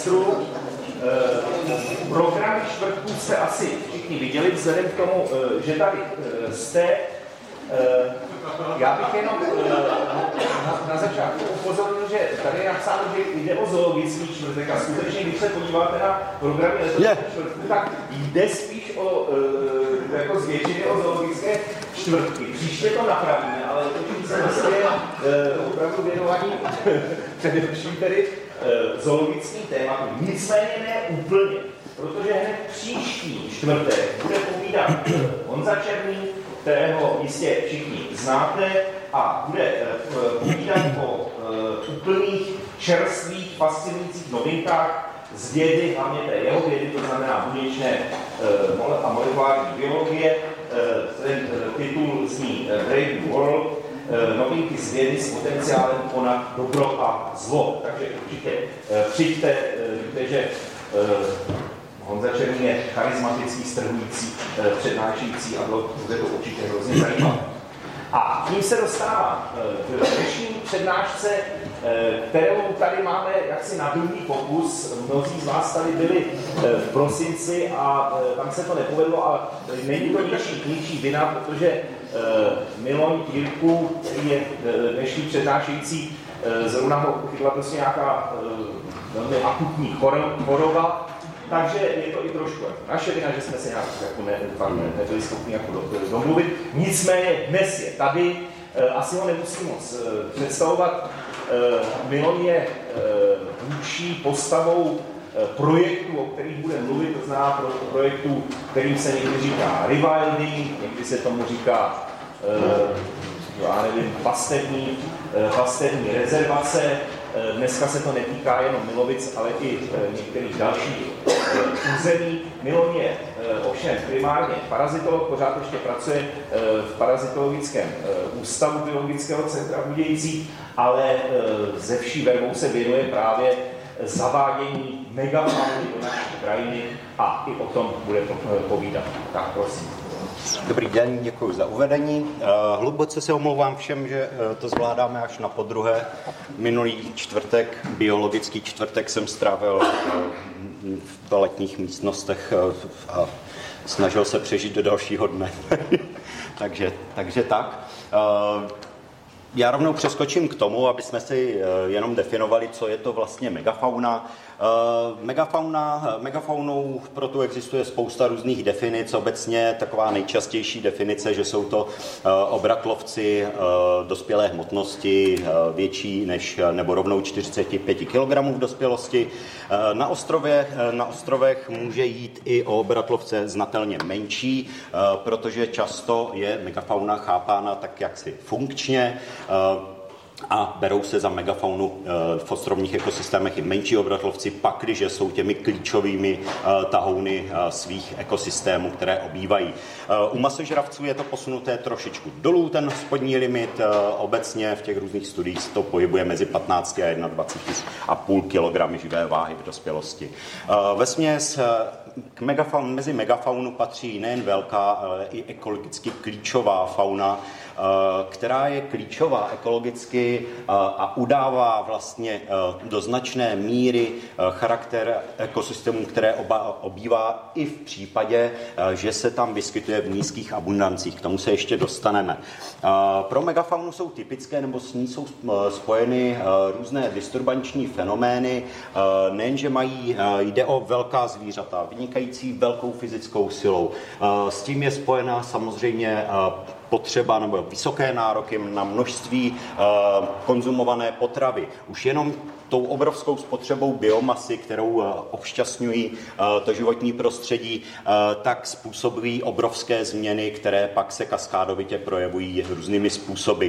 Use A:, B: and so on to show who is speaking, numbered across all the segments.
A: semestru. Programy čtvrtků jste asi všichni viděli, vzhledem k tomu, že tady jste. Já bych jenom na, na začátku upozornil, že tady je napsáno, že jde o zoologický čtvrtek a skutečně, když se podíváte na programy letošního čtvrtku, tak jde spíš o, jako zvětšeně o zoologické čtvrtky. Příště to napravíme, ale letošní semestr je opravdu věnovaný především tedy zoologickým tématům. Nicméně ne úplně, protože hned příští čtvrtek bude povídat Honza Černý, kterého jistě všichni znáte, a bude eh, povídat o eh, úplných, čerstvých, fascinujících novinkách z vědy, hlavně té jeho vědy, to znamená buněčné eh, a molekulární biologie. Ten titul zní Brave World, novinky z vědy s potenciálem konat dobro a zlo. Takže určitě přijďte, víte, že Honza Černý je charismatický, strhující, přednášející a bylo, bude to určitě hrozně zajímavé. A tím se dostávám k dnešní přednášce, kterou tady máme jaksi na druhý pokus. Mnozí z vás tady byli v prosinci a tam se to nepovedlo a není to ničí, ničí vina, protože Miloň Jirku, který je dnešní přednášející, zrovna ho chytla prostě nějaká velmi akutní choroba, takže je to i trošku naše vina, že jsme se nějak jako ne, ne, nebyli schopni jako domluvit. Nicméně dnes je tady, asi ho nemusím moc představovat. E, Milon je vůči postavou projektu, o kterých bude mluvit, to znamená pro projektu, kterým se někdy říká rewilding, někdy se tomu říká já nevím, pastevní, pastevní rezervace, Eh, dneska se to netýká jenom Milovic, ale i eh, některých dalších eh, území. Milon je ovšem primárně parazitolog, pořád ještě pracuje v parazitologickém ústavu biologického centra Budějící, ale ze vší vervou se věnuje právě zavádění megafauny do naší krajiny a i o tom bude povídat. Tak prosím.
B: Dobrý den, děkuji za uvedení. Eh, hluboce se omlouvám všem, že eh, to zvládáme až na podruhé. Minulý čtvrtek, biologický čtvrtek, jsem strávil eh, v toaletních místnostech a snažil se přežít do dalšího dne. takže, takže tak. Já rovnou přeskočím k tomu, aby jsme si jenom definovali, co je to vlastně megafauna. Eh, megafauna, megafaunou proto existuje spousta různých definic. Obecně taková nejčastější definice, že jsou to eh, obratlovci eh, dospělé hmotnosti větší než nebo rovnou 45 kg v dospělosti. Na, ostrově, na ostrovech může jít i o obratlovce znatelně menší, protože často je megafauna chápána tak jaksi funkčně a berou se za megafaunu eh, v ostrovních ekosystémech i menší obratlovci, pak, když jsou těmi klíčovými eh, tahouny eh, svých ekosystémů, které obývají. U masožravců je to posunuté trošičku dolů, ten spodní limit. Obecně v těch různých studiích se to pohybuje mezi 15 a 21 a půl kilogramy živé váhy v dospělosti. Ve směs k megafaun, mezi megafaunu patří nejen velká, ale i ekologicky klíčová fauna, Eh, která je klíčová ekologicky eh, a udává vlastně eh, do značné míry charakter ekosystémů, které oba, obývá i v případě, že se tam vyskytuje v nízkých abundancích. K tomu se ještě dostaneme. Pro megafaunu jsou typické nebo s ní jsou spojeny různé disturbanční fenomény. Nejenže mají, jde o velká zvířata, vynikající velkou fyzickou silou. S tím je spojená samozřejmě potřeba nebo vysoké nároky na množství uh, konzumované potravy. Už jenom tou obrovskou spotřebou biomasy, kterou uh, obšťastňují uh, to životní prostředí, tak způsobují obrovské změny, které pak se kaskádovitě projevují různými způsoby.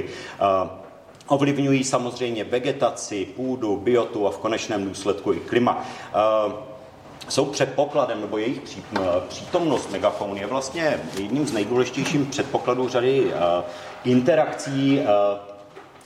B: Ovlivňují samozřejmě vegetaci, půdu, biotu a v konečném důsledku i klima jsou předpokladem, nebo jejich přítomnost megafaun je vlastně jedním z nejdůležitějších předpokladů řady interakcí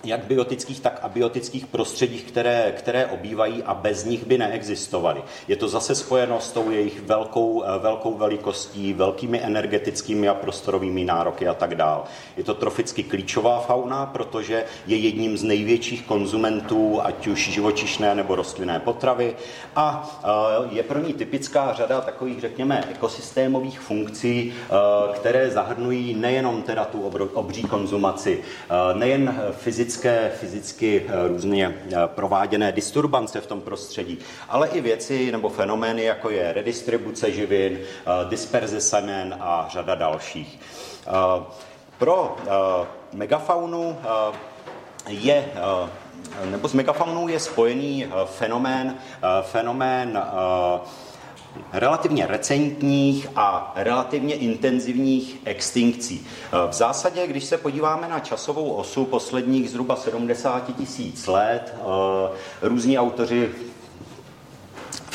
B: jak biotických, tak abiotických prostředích, které, které obývají a bez nich by neexistovaly. Je to zase spojeno s tou jejich velkou, eh, velkou velikostí, velkými energetickými a prostorovými nároky a tak dál. Je to troficky klíčová fauna, protože je jedním z největších konzumentů, ať už živočišné nebo rostlinné potravy a eh, je pro ní typická řada takových, řekněme, ekosystémových funkcí, eh, které zahrnují nejenom teda tu obří konzumaci, nejen fyzické fyzické, fyzicky eh, různě eh, prováděné disturbance v tom prostředí, ale i věci nebo fenomény, jako je redistribuce živin, eh, disperze semen a řada dalších. Pro megafaunu je nebo s megafaunou je spojený fenomén, fenomén relativně recentních a relativně intenzivních extinkcí. V zásadě, když se podíváme na časovou osu posledních zhruba 70 tisíc let, eh, různí autoři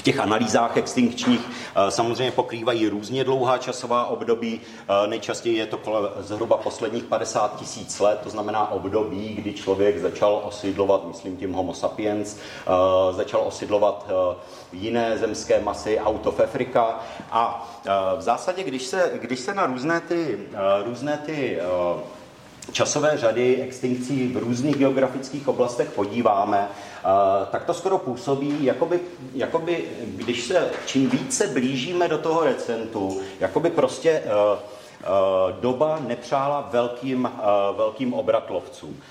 B: v těch analýzách extinkčních eh, samozřejmě pokrývají různě dlouhá časová období. Eh, nejčastěji je to kolem zhruba posledních 50 tisíc let, to znamená období, kdy člověk začal osidlovat, myslím tím homo sapiens, začal osidlovat jiné zemské masy out of Africa. A v zásadě, když se, když se na různé ty, různé ty časové řady extinkcí v různých geografických oblastech podíváme, tak to skoro působí, jakoby, jakoby když se čím více blížíme do toho recentu, jakoby prostě doba nepřála velkým, velkým obratlovcům.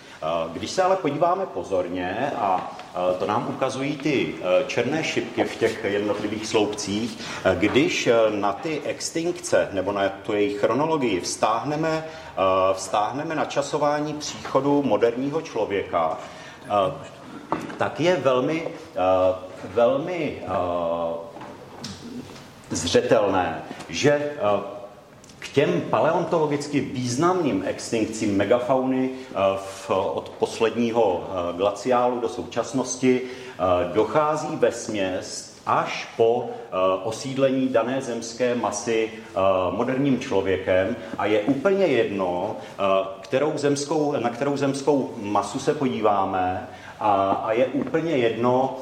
B: Když se ale podíváme pozorně, a to nám ukazují ty černé šipky v těch jednotlivých sloupcích, když na ty extinkce nebo na tu jejich chronologii vztáhneme, vztáhneme na časování příchodu moderního člověka, tak je velmi, velmi zřetelné, že k těm paleontologicky významným extinkcím megafauny eh, v, od posledního eh, glaciálu do současnosti eh, dochází ve směs až po osídlení dané zemské masy moderním člověkem a je úplně jedno, kterou zemskou, na kterou zemskou masu se podíváme a, a je úplně jedno,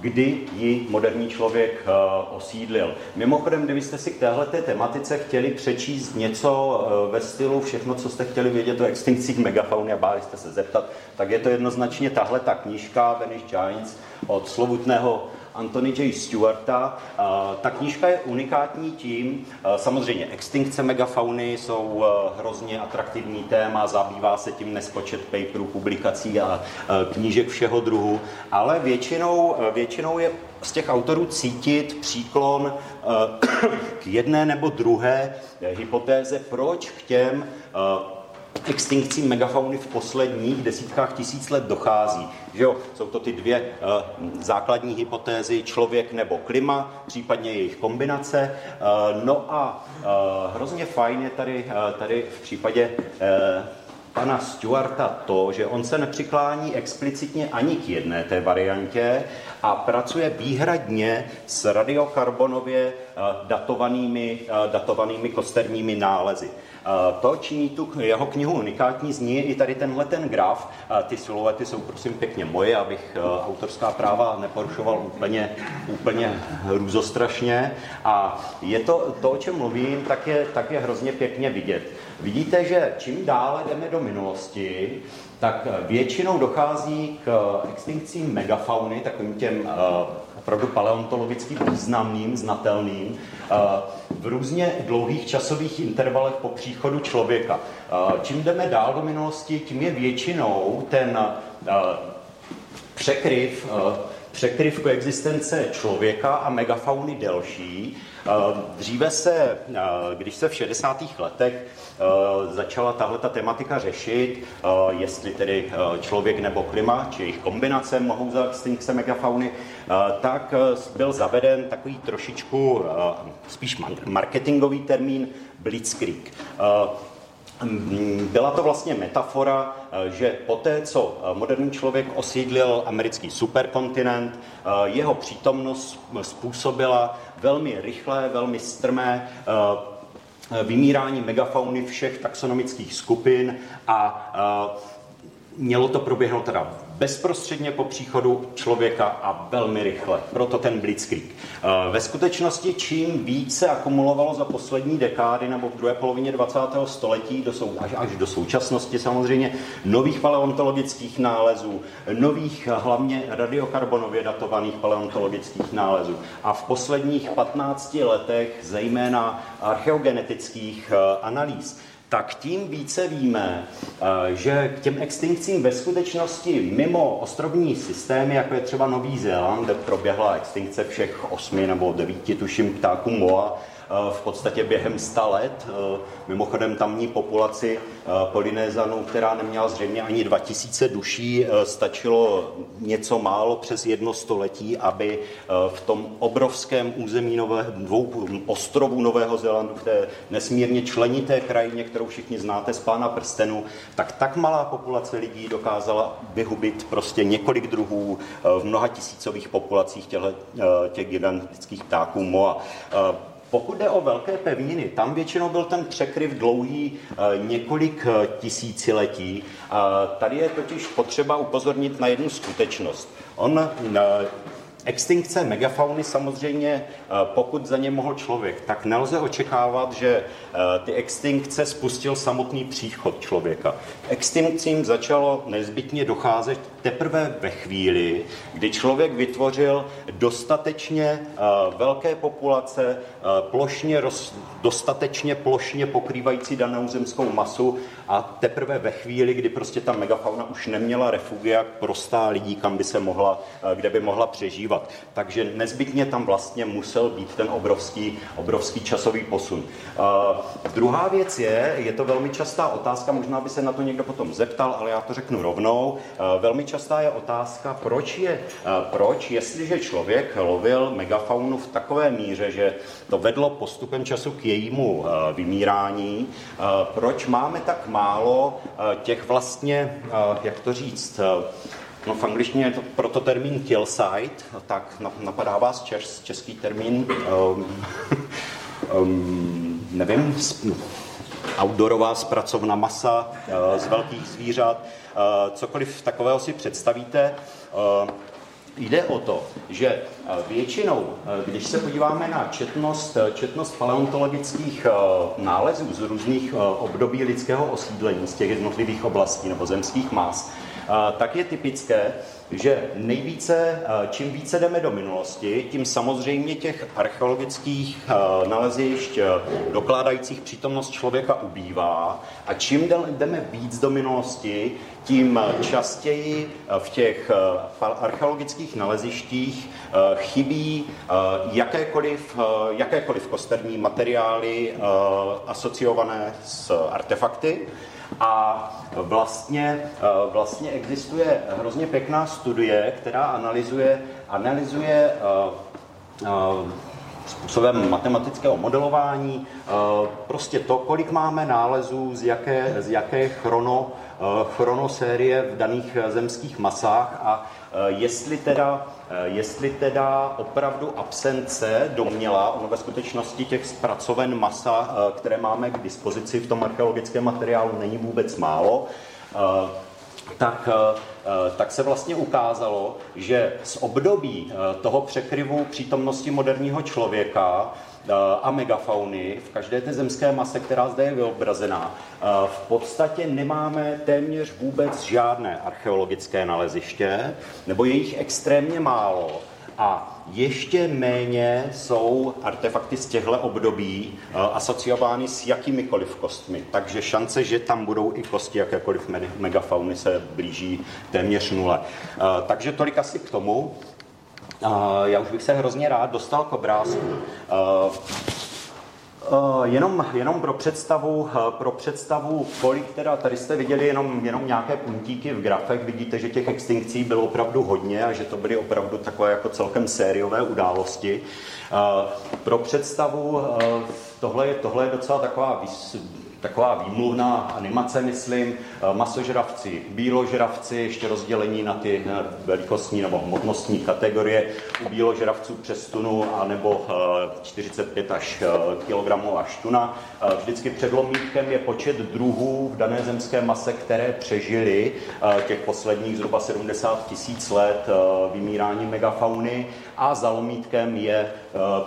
B: kdy ji moderní člověk uh, osídlil. Mimochodem, kdybyste si k téhle tematice chtěli přečíst něco uh, ve stylu všechno, co jste chtěli vědět o extinkcích megafauny a báli jste se zeptat, tak je to jednoznačně tahle ta knížka Venice Giants od slovutného Anthony J. Stewarta. Ta knížka je unikátní tím, samozřejmě extinkce megafauny jsou hrozně atraktivní téma, zabývá se tím nespočet paperů, publikací a knížek všeho druhu, ale většinou, většinou je z těch autorů cítit příklon k jedné nebo druhé hypotéze, proč k těm extinkcí megafauny v posledních desítkách tisíc let dochází. Že jo? Jsou to ty dvě uh, základní hypotézy, člověk nebo klima, případně jejich kombinace. Uh, no a uh, hrozně fajn je tady, uh, tady v případě uh, pana Stewarta to, že on se nepřiklání explicitně ani k jedné té variantě a pracuje výhradně s radiokarbonově datovanými, datovanými kosterními nálezy. To činí tu jeho knihu unikátní, z ní i tady tenhle ten graf. Ty siluety jsou prosím pěkně moje, abych autorská práva neporušoval úplně, úplně hrůzostrašně. A je to, to, o čem mluvím, tak je, tak je hrozně pěkně vidět. Vidíte, že čím dále jdeme do minulosti, tak většinou dochází k extinkcím megafauny, takovým těm uh, opravdu paleontologicky významným, znatelným, uh, v různě dlouhých časových intervalech po příchodu člověka. Čím jdeme dál do minulosti, tím je většinou ten překryv, překryv koexistence člověka a megafauny delší. Dříve se, když se v 60. letech Eh, začala tahle ta tematika řešit, eh, jestli tedy eh, člověk nebo klima, či jejich kombinace mohou za extinkce megafauny, tak byl zaveden takový trošičku spíš marketingový termín blitzkrieg. Byla to vlastně metafora, že poté, co moderní člověk osídlil americký superkontinent, jeho přítomnost způsobila velmi rychlé, velmi strmé Eh, vymírání megafauny všech taxonomických skupin a eh, mělo to proběhnout teda bezprostředně po příchodu člověka a velmi rychle. Proto ten blitzkrieg. Eh, ve skutečnosti čím více akumulovalo za poslední dekády nebo v druhé polovině 20. století do sou, až, až do současnosti samozřejmě nových paleontologických nálezů, nových hlavně radiokarbonově datovaných paleontologických nálezů a v posledních 15 letech zejména archeogenetických eh, analýz, tak tím více víme, eh, že k těm extinkcím ve skutečnosti mimo ostrovní systémy, jako je třeba Nový Zéland, kde proběhla extinkce všech osmi nebo devíti, tuším, ptáků moa, v podstatě během sta let. Eh, mimochodem tamní populaci eh, Polynézanů, která neměla zřejmě ani 2000 duší, stačilo něco málo přes jedno století, aby v tom obrovském území nové, dvou ostrovů Nového Zélandu, v té nesmírně členité krajině, kterou všichni znáte z Pána prstenu, tak tak malá populace lidí dokázala vyhubit prostě několik druhů v mnoha tisícových populacích těch, těch gigantických ptáků moa. Pokud jde o velké pevniny, tam většinou byl ten překryv dlouhý eh, několik eh, tisíciletí. Tady je totiž potřeba upozornit na jednu skutečnost. On eh, Extinkce megafauny samozřejmě, eh, pokud za ně mohl člověk, tak nelze očekávat, že eh, ty extinkce spustil samotný příchod člověka. Extinkcím začalo nezbytně docházet teprve ve chvíli, kdy člověk vytvořil dostatečně eh, velké populace, plošně, dostatečně plošně pokrývající danou zemskou masu a teprve ve chvíli, kdy prostě ta megafauna už neměla refugia prostá lidí, kam by se mohla, kde by mohla přežívat. Takže nezbytně tam vlastně musel být ten obrovský, obrovský časový posun. Uh, druhá věc je, je to velmi častá otázka, možná by se na to někdo potom zeptal, ale já to řeknu rovnou. Velmi častá je otázka, proč je, uh, proč, jestliže člověk lovil megafaunu v takové míře, že to vedlo postupem času k jejímu vymírání, proč máme tak málo těch vlastně, jak to říct, No v angličtině je to proto termín kill site, tak napadá vás čes, český termín, um, um, nevím, outdoorová zpracovna masa uh, z velkých zvířat, cokoliv takového si představíte. Uh, Jde o to, že většinou, když se podíváme na četnost, četnost paleontologických nálezů z různých období lidského osídlení z těch jednotlivých oblastí nebo zemských más, tak je typické, že nejvíce, čím více jdeme do minulosti, tím samozřejmě těch archeologických nalezišť dokládajících přítomnost člověka ubývá a čím jdeme víc do minulosti, tím častěji v těch archeologických nalezištích chybí jakékoliv, jakékoliv kosterní materiály asociované s artefakty. A vlastně, eh, vlastně existuje hrozně pěkná studie, která analyzuje, analyzuje eh, eh, způsobem matematického modelování, prostě to, kolik máme nálezů, z jaké, z jaké chrono, chronosérie v daných zemských masách a jestli teda Eh, jestli teda opravdu absence doměla, ono ve skutečnosti těch zpracoven masa, eh, které máme k dispozici v tom archeologickém materiálu, není vůbec málo, eh, tak, tak se vlastně ukázalo, že z období toho překryvu přítomnosti moderního člověka a megafauny v každé té zemské mase, která zde je vyobrazená, v podstatě nemáme téměř vůbec žádné archeologické naleziště, nebo je jich extrémně málo. A ještě méně jsou artefakty z těchto období asociovány s jakýmikoliv kostmi. Takže šance, že tam budou i kosti jakékoliv megafauny, se blíží téměř nule. Takže tolik asi k tomu. Já už bych se hrozně rád dostal k obrázku. Uh, jenom, jenom pro představu, uh, pro představu, kolik teda, tady jste viděli jenom, jenom nějaké puntíky v grafech, vidíte, že těch extinkcí bylo opravdu hodně a že to byly opravdu takové jako celkem sériové události. Pro představu, tohle je, tohle je docela taková taková výmluvná animace, myslím, eh, masožravci, bíložravci, ještě rozdělení na ty velikostní nebo hmotnostní kategorie. U bíložravců přes tunu a nebo 45 eh, až eh, kg kilogramů až tuna. Vždycky před lomítkem je počet druhů v dané zemské mase, které přežily těch posledních zhruba 70 tisíc let vymírání megafauny a za lomítkem je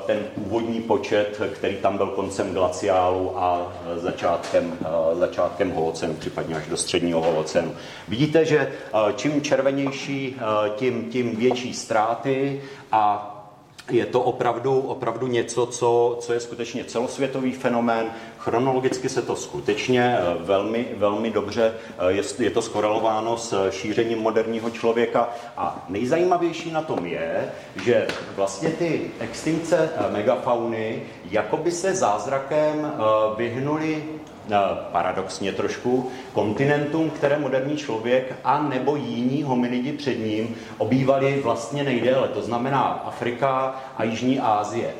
B: ten původní počet, který tam byl koncem glaciálu a začátkem, začátkem holocenu, případně až do středního holocenu. Vidíte, že čím červenější, tím, tím větší ztráty a je to opravdu, opravdu něco, co, co je skutečně celosvětový fenomén. Chronologicky se to skutečně eh, velmi, velmi dobře, eh, je, je to skorelováno s šířením moderního člověka. A nejzajímavější na tom je, že vlastně ty extinkce eh, megafauny jakoby se zázrakem vyhnuli paradoxně trošku, kontinentům, které moderní člověk a nebo jiní hominidi před ním obývali vlastně nejdéle, to znamená Afrika a Jižní Asie.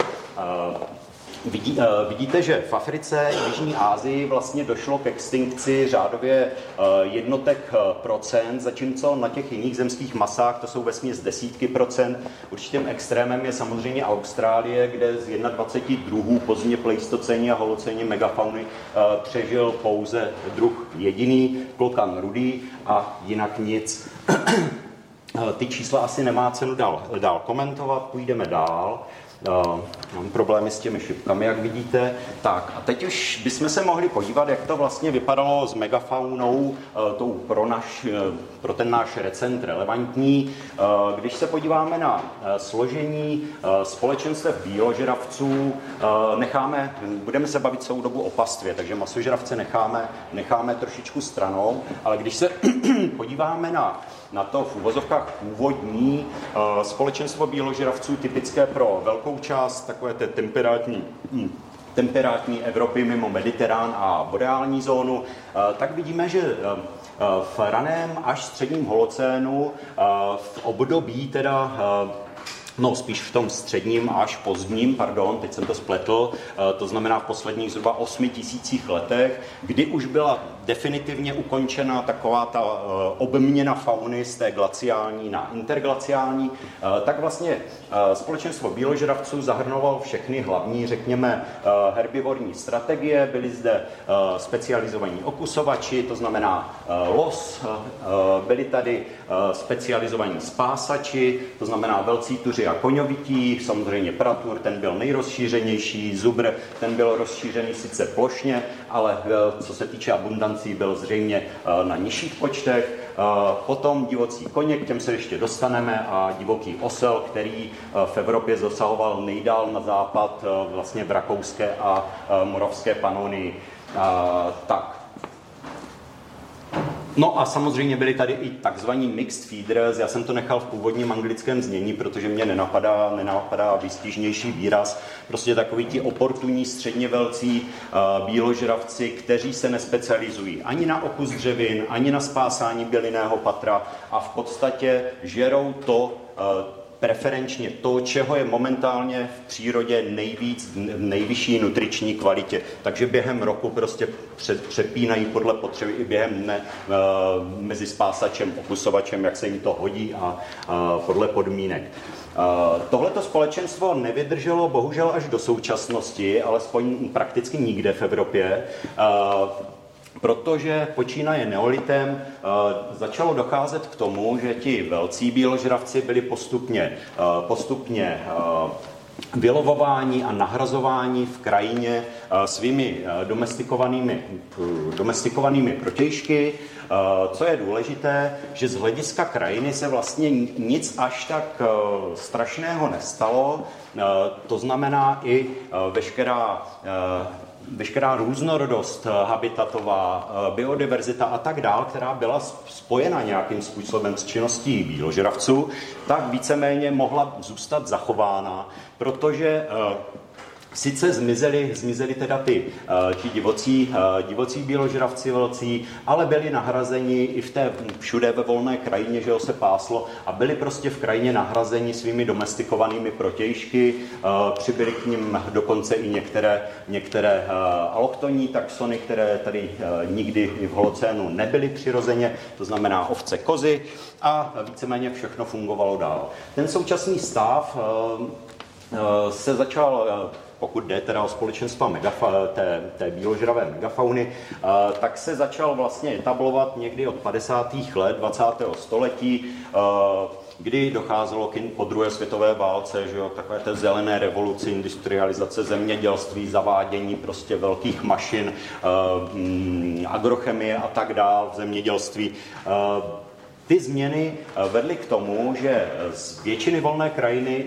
B: Vidí, uh, vidíte, že v Africe, v Jižní Asii vlastně došlo k extinkci řádově uh, jednotek uh, procent, zatímco na těch jiných zemských masách to jsou vesměs desítky procent. Určitým extrémem je samozřejmě Austrálie, kde z 21 druhů pozdně pleistocení a holocení megafauny přežil pouze druh jediný, klokan rudý a jinak nic. Ty čísla asi nemá cenu dál, dál komentovat, půjdeme dál. Uh, mám problémy s těmi šipkami, jak vidíte. Tak a teď už bychom se mohli podívat, jak to vlastně vypadalo s megafaunou, uh, tou pro, naš, uh, pro ten náš recent relevantní. Když se podíváme na složení společenstev bíložravců, necháme, budeme se bavit celou dobu o pastvě, takže masožravce necháme, necháme trošičku stranou, ale když se podíváme na na to v uvozovkách původní společenstvo bíložravců typické pro velkou část takové té temperátní hm, temperátní Evropy mimo Mediterán a boreální zónu, eh, tak vidíme, že eh, v raném až středním holocénu v období teda No, spíš v tom středním až pozdním, pardon, teď jsem to spletl, to znamená v posledních zhruba 8 tisících letech, kdy už byla definitivně ukončena taková ta eh, obměna fauny z té glaciální na interglaciální, eh, tak vlastně eh, společenstvo bíložravců zahrnovalo všechny hlavní, řekněme, herbivorní strategie. Byli zde specializovaní okusovači, to znamená los, byli tady specializovaní spásači, to znamená velcí tuři a koňovití, samozřejmě pratur, ten byl nejrozšířenější, zubr, ten byl rozšířený sice plošně, ale co se týče abundance šancí byl zřejmě eh, na nižších počtech. Eh, potom divocí koně, k těm se ještě dostaneme, a divoký osel, který eh, v Evropě zasahoval nejdál na západ, vlastně v rakouské a moravské panonii. Tak, No a samozřejmě byli tady i takzvaní mixed feeders. Já jsem to nechal v původním anglickém znění, protože mě nenapadá, nenapadá výstižnější výraz. Prostě takový ti oportunní středně velcí uh, bíložravci, kteří se nespecializují ani na okus dřevin, ani na spásání bylinného patra a v podstatě žerou to, uh, preferenčně to, čeho je momentálně v přírodě nejvíc, v nejvyšší nutriční kvalitě. Takže během roku prostě přepínají podle potřeby i během dne uh, mezi spásačem, okusovačem, jak se jim to hodí a uh, podle podmínek. Uh, tohleto společenstvo nevydrželo bohužel až do současnosti, alespoň prakticky nikde v Evropě. Protože počínaje neolitem eh, začalo docházet k tomu, že ti velcí bíložravci byli postupně, eh, postupně eh, vylovování a nahrazování v krajině svými domestikovanými, domestikovanými protějšky. Co je důležité, že z hlediska krajiny se vlastně nic až tak strašného nestalo. To znamená i veškerá veškerá různorodost eh, habitatová, eh, biodiverzita a tak dál, která byla spojena nějakým způsobem s činností bíložravců, tak víceméně mohla zůstat zachována, protože eh, Sice zmizeli, zmizeli teda ty, uh, ti divocí, uh, divocí bíložravci velcí, ale byli nahrazeni i v té všude ve volné krajině, že ho se páslo a byli prostě v krajině nahrazeni svými domestikovanými protějšky. Uh, přibyli k ním dokonce i některé, některé aloktonní taxony, které tady nikdy v holocénu nebyly přirozeně, to znamená ovce, kozy a víceméně všechno fungovalo dál. Ten současný stav se začal pokud jde teda o společenstva megafa, té, té bíložravé megafauny, tak se začal vlastně etablovat někdy od 50. let 20. století kdy docházelo k po druhé světové válce, že jo, takové té zelené revoluci, industrializace zemědělství, zavádění prostě velkých mašin, uh, agrochemie a tak dále v zemědělství. Ty změny eh, vedly k tomu, že z většiny volné krajiny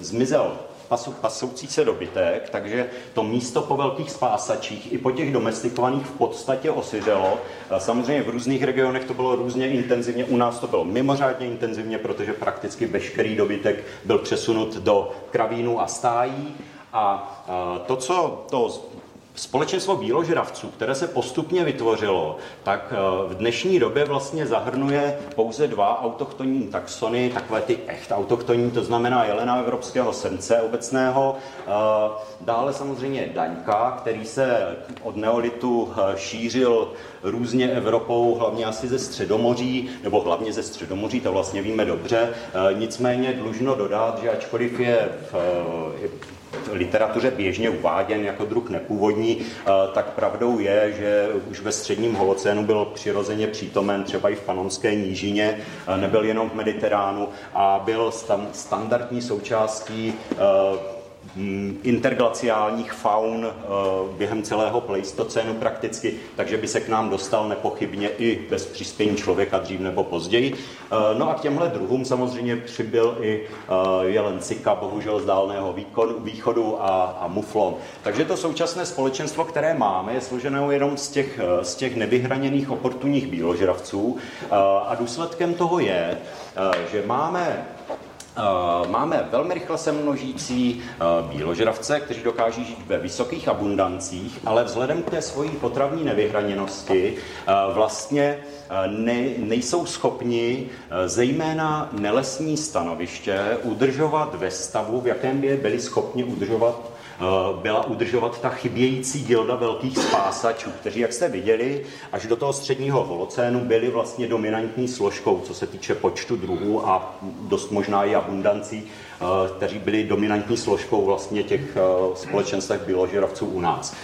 B: zmizel pasu, pasoucí se dobytek, takže to místo po velkých spásačích i po těch domestikovaných v podstatě osiřelo. Samozřejmě v různých regionech to bylo různě intenzivně, u nás to bylo mimořádně intenzivně, protože prakticky veškerý dobytek byl přesunut do kravínu a stájí. A to, co to Společenstvo bíložravců, které se postupně vytvořilo, tak eh, v dnešní době vlastně zahrnuje pouze dva autochtonní taxony, takové ty echt autochtonní, to znamená jelena evropského srdce obecného, eh, dále samozřejmě daňka, který se od neolitu eh, šířil různě Evropou, hlavně asi ze Středomoří, nebo hlavně ze Středomoří, to vlastně víme dobře. Nicméně dlužno dodat, že ačkoliv je v literatuře běžně uváděn jako druh nepůvodní, eh, tak pravdou je, že už ve středním holocénu byl přirozeně přítomen třeba i v panonské nížině, eh, nebyl jenom v Mediteránu a byl standardní součástí eh, interglaciálních faun eh, během celého pleistocénu prakticky, takže by se k nám dostal nepochybně i bez přispění člověka dřív nebo později. Eh, no a k těmhle druhům samozřejmě přibyl i eh, jelen cika, bohužel z dálného východu a, a muflon. Takže to současné společenstvo, které máme, je složeno jenom z těch, z těch nevyhraněných oportunních bíložravců a důsledkem toho je, že máme máme velmi rychle se množící eh, bíložravce, kteří dokáží žít ve vysokých abundancích, ale vzhledem k té svojí potravní nevyhraněnosti eh, vlastně ne, nejsou schopni zejména nelesní stanoviště udržovat ve stavu, v jakém by je byli schopni udržovat Eh, byla udržovat ta chybějící gilda velkých spásačů, kteří, jak jste viděli, až do toho středního holocénu byli vlastně dominantní složkou, co se týče počtu druhů a dost možná i abundancí, eh, kteří byli dominantní složkou vlastně těch eh, společenstv bíložravců u nás.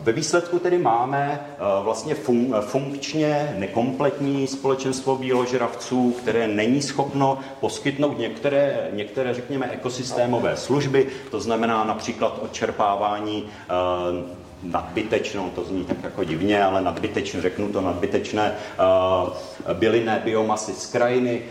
B: Ve výsledku tedy máme vlastně fun- funkčně nekompletní společenstvo bíložravců, které není schopno poskytnout některé, některé řekněme, ekosystémové služby, to znamená například odčerpávání nadbytečnou, to zní tak jako divně, ale nadbytečné, řeknu to nadbytečné bylinné biomasy z krajiny,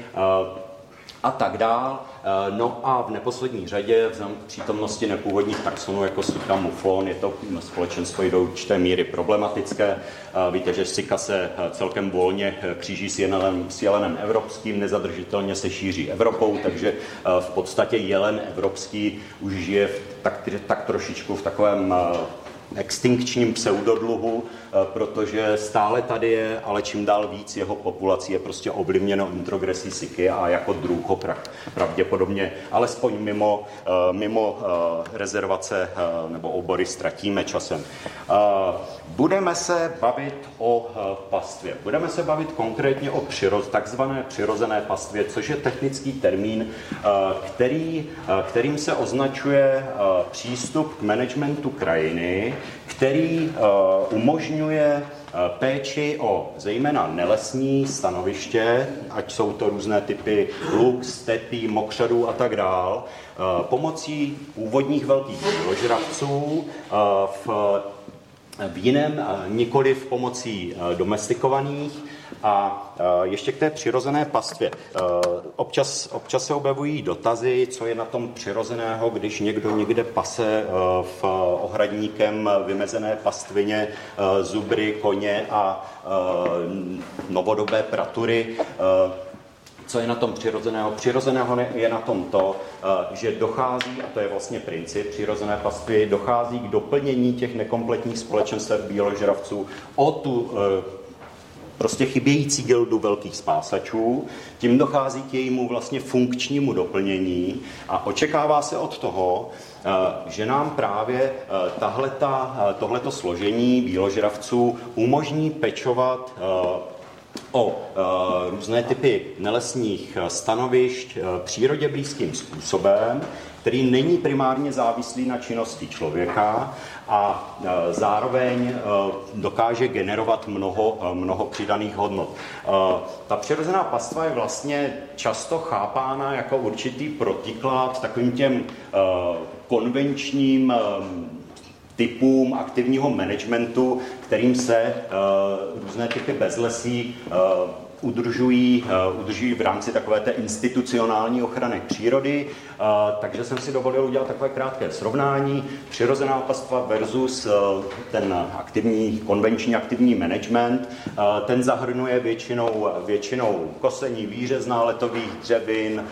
B: a tak dál. Eh, no a v neposlední řadě, vzhledem k přítomnosti nepůvodních taxonů jako Sika muflon, je to společenstvo i do určité míry problematické. Eh, víte, že Sika se eh, celkem volně kříží s jelenem, s jelenem evropským, nezadržitelně se šíří Evropou, takže v podstatě jelen evropský už žije v tak, tak trošičku v takovém extinkčním pseudodluhu, protože stále tady je, ale čím dál víc jeho populací je prostě ovlivněno introgresí siky a jako druh ho pravděpodobně, alespoň mimo, eh, mimo eh, rezervace nebo obory ztratíme časem. Budeme se bavit o pastvě. Budeme se bavit konkrétně o přiroz, takzvané přirozené pastvě, což je technický termín, který, kterým se označuje přístup k managementu krajiny, který uh, umožňuje uh, péči o zejména nelesní stanoviště, ať jsou to různé typy luk, stepí, mokřadů a tak dál, uh, pomocí původních velkých ložravců v, v jiném, nikoli v pomocí domestikovaných, a e, ještě k té přirozené pastvě. E, občas, občas se objevují dotazy, co je na tom přirozeného, když někdo někde pase e, v ohradníkem vymezené pastvině zubry, koně a novodobé pratury co je na tom přirozeného? Přirozeného je na tom to, že dochází, a to je vlastně princip přirozené pastvy, dochází k doplnění těch nekompletních společenstv bíložravců o tu prostě chybějící gildu velkých spásačů, tím dochází k jejímu vlastně funkčnímu doplnění a očekává se od toho, eh, že nám právě eh, tahleta, eh, tohleto složení bíložravců umožní pečovat o různé typy nelesních stanovišť přírodě blízkým způsobem, který není primárně závislý na činnosti člověka a zároveň dokáže generovat mnoho, mnoho přidaných hodnot. Ta přirozená pastva je vlastně často chápána jako určitý protiklad takovým těm konvenčním typům aktivního managementu, kterým se různé typy bezlesí udržují, uh, udržují v rámci takové té institucionální ochrany přírody. Uh, takže jsem si dovolil udělat takové krátké srovnání. Přirozená pastva versus uh, ten aktivní, konvenční aktivní management. Ten zahrnuje většinou, většinou kosení výřezná letových dřevin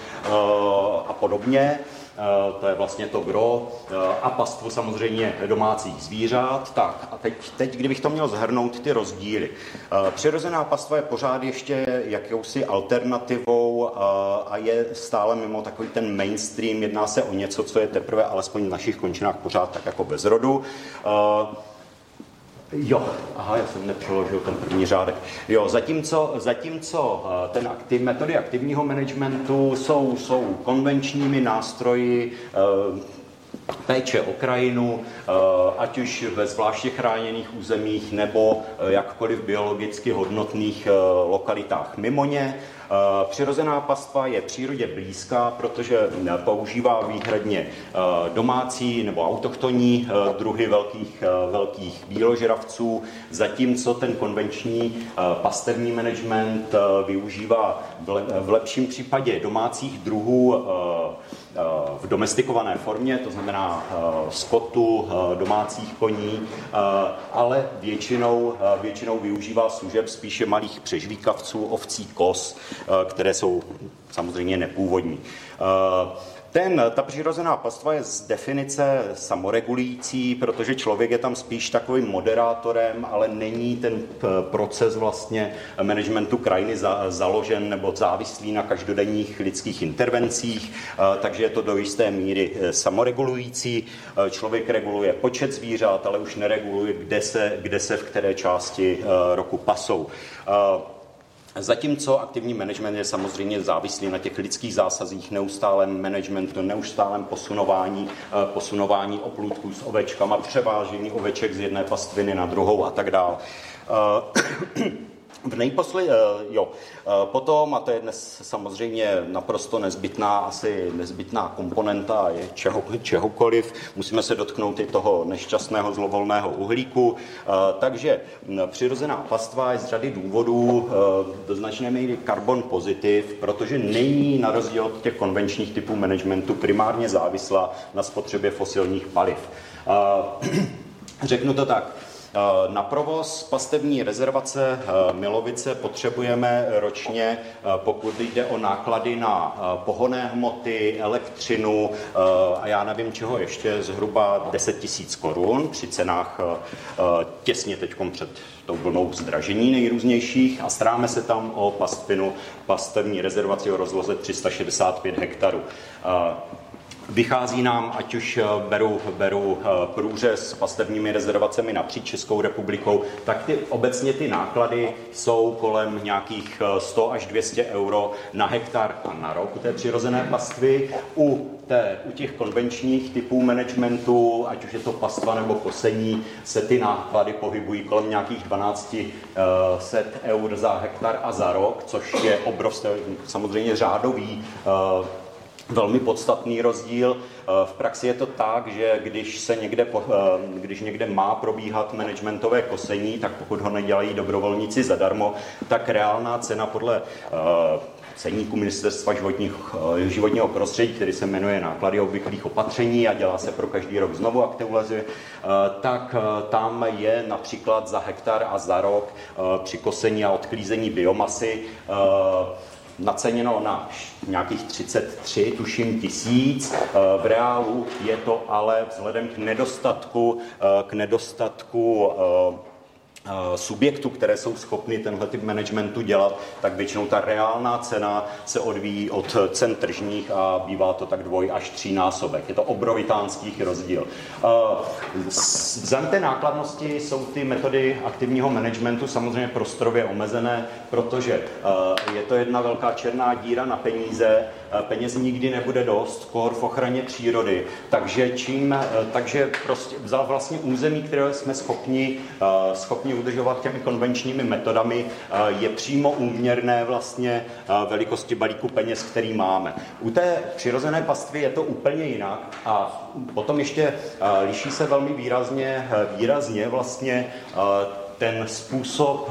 B: a podobně. Eh, to je vlastně to gro, eh, a pastvu samozřejmě domácích zvířat. Tak a teď, teď kdybych to měl zhrnout ty rozdíly. Eh, přirozená pastva je pořád ještě jakousi alternativou a je stále mimo takový ten mainstream. Jedná se o něco, co je teprve alespoň v našich končinách pořád tak jako bez rodu. Jo, aha, já jsem nepřeložil ten první řádek. Jo, zatímco, zatímco eh, ten aktiv, metody aktivního managementu jsou, jsou konvenčními nástroji eh, péče o krajinu, eh, ať už ve zvláště chráněných územích nebo jakkoliv biologicky hodnotných lokalitách mimo ně, přirozená pastva je přírodě blízká, protože eh, používá výhradně eh, domácí nebo autochtonní druhy velkých, velkých bíložravců, zatímco ten konvenční pastevní management využívá v lepším případě domácích druhů v domestikované formě, to znamená skotu, domácích koní, ale většinou, většinou využívá služeb spíše malých přežvíkavců, ovcí, kos, které jsou samozřejmě nepůvodní. Ten, ta přirozená pastva je z definice samoregulující, protože člověk je tam spíš takovým moderátorem, ale není ten proces vlastně managementu krajiny za, založen nebo závislý na každodenních lidských intervencích, takže je to do jisté míry e, samoregulující. Člověk reguluje počet zvířat, ale už nereguluje, kde se, kde se v které části roku pasou. Zatímco aktivní management je samozřejmě závislý na těch lidských zásazích, neustálém managementu, neustálém posunování, eh, posunování oplůdků s ovečkama, převážení oveček z jedné pastviny na druhou a tak dále. V nejposled, eh, jo. Eh, potom, a to je dnes samozřejmě naprosto nezbytná, asi nezbytná komponenta je čeho, čehokoliv, musíme se dotknout i toho nešťastného zlovolného uhlíku. Eh, takže přirozená pastva je z řady důvodů do značné míry karbon pozitiv, protože není na rozdíl od těch konvenčních typů managementu primárně závislá na spotřebě fosilních paliv. Řeknu to tak, na provoz pastevní rezervace eh, Milovice potřebujeme ročně, eh, pokud jde o náklady na pohonné hmoty, elektřinu a já nevím čeho ještě, zhruba 10 tisíc korun při cenách těsně teď před tou vlnou zdražení nejrůznějších a staráme se tam o pastvinu, pastevní rezervaci o rozloze 365 hektarů. Vychází nám, ať už eh, beru, beru eh, průřez s pastevními rezervacemi napříč Českou republikou, tak ty, obecně ty náklady jsou kolem nějakých 100 eh, až 200 euro na hektar a na rok u té přirozené pastvy. U, té, u těch konvenčních typů managementu, ať už je to pastva nebo kosení, se ty náklady pohybují kolem nějakých 1200 eur za hektar a za rok, což je obrovské, samozřejmě řádový velmi podstatný rozdíl. Eh, v praxi je to tak, že když se někde, eh, když někde má probíhat managementové kosení, tak pokud ho nedělají dobrovolníci zadarmo, tak reálná cena podle eh, ceníku ministerstva životních, životního prostředí, který se jmenuje náklady obvyklých opatření a dělá se pro každý rok znovu aktualizuje, tak tam je například za hektar a za rok při kosení a odklízení biomasy naceněno na nějakých 33, tuším, tisíc. Eh, v reálu je to ale vzhledem k nedostatku, eh, k nedostatku eh, subjektů, které jsou schopny tenhle typ managementu dělat, tak většinou ta reálná cena se odvíjí od cen tržních a bývá to tak dvoj až tří násobek. Je to obrovitánský rozdíl. Vzhledem té nákladnosti jsou ty metody aktivního managementu samozřejmě prostorově omezené, protože je to jedna velká černá díra na peníze, peněz nikdy nebude dost, kor v ochraně přírody, takže čím, takže prostě vzal vlastně území, které jsme schopni, schopni schopni udržovat těmi konvenčními metodami, je přímo úměrné vlastně velikosti balíku peněz, který máme. U té přirozené pastvy je to úplně jinak a potom ještě liší se velmi výrazně, výrazně vlastně ten způsob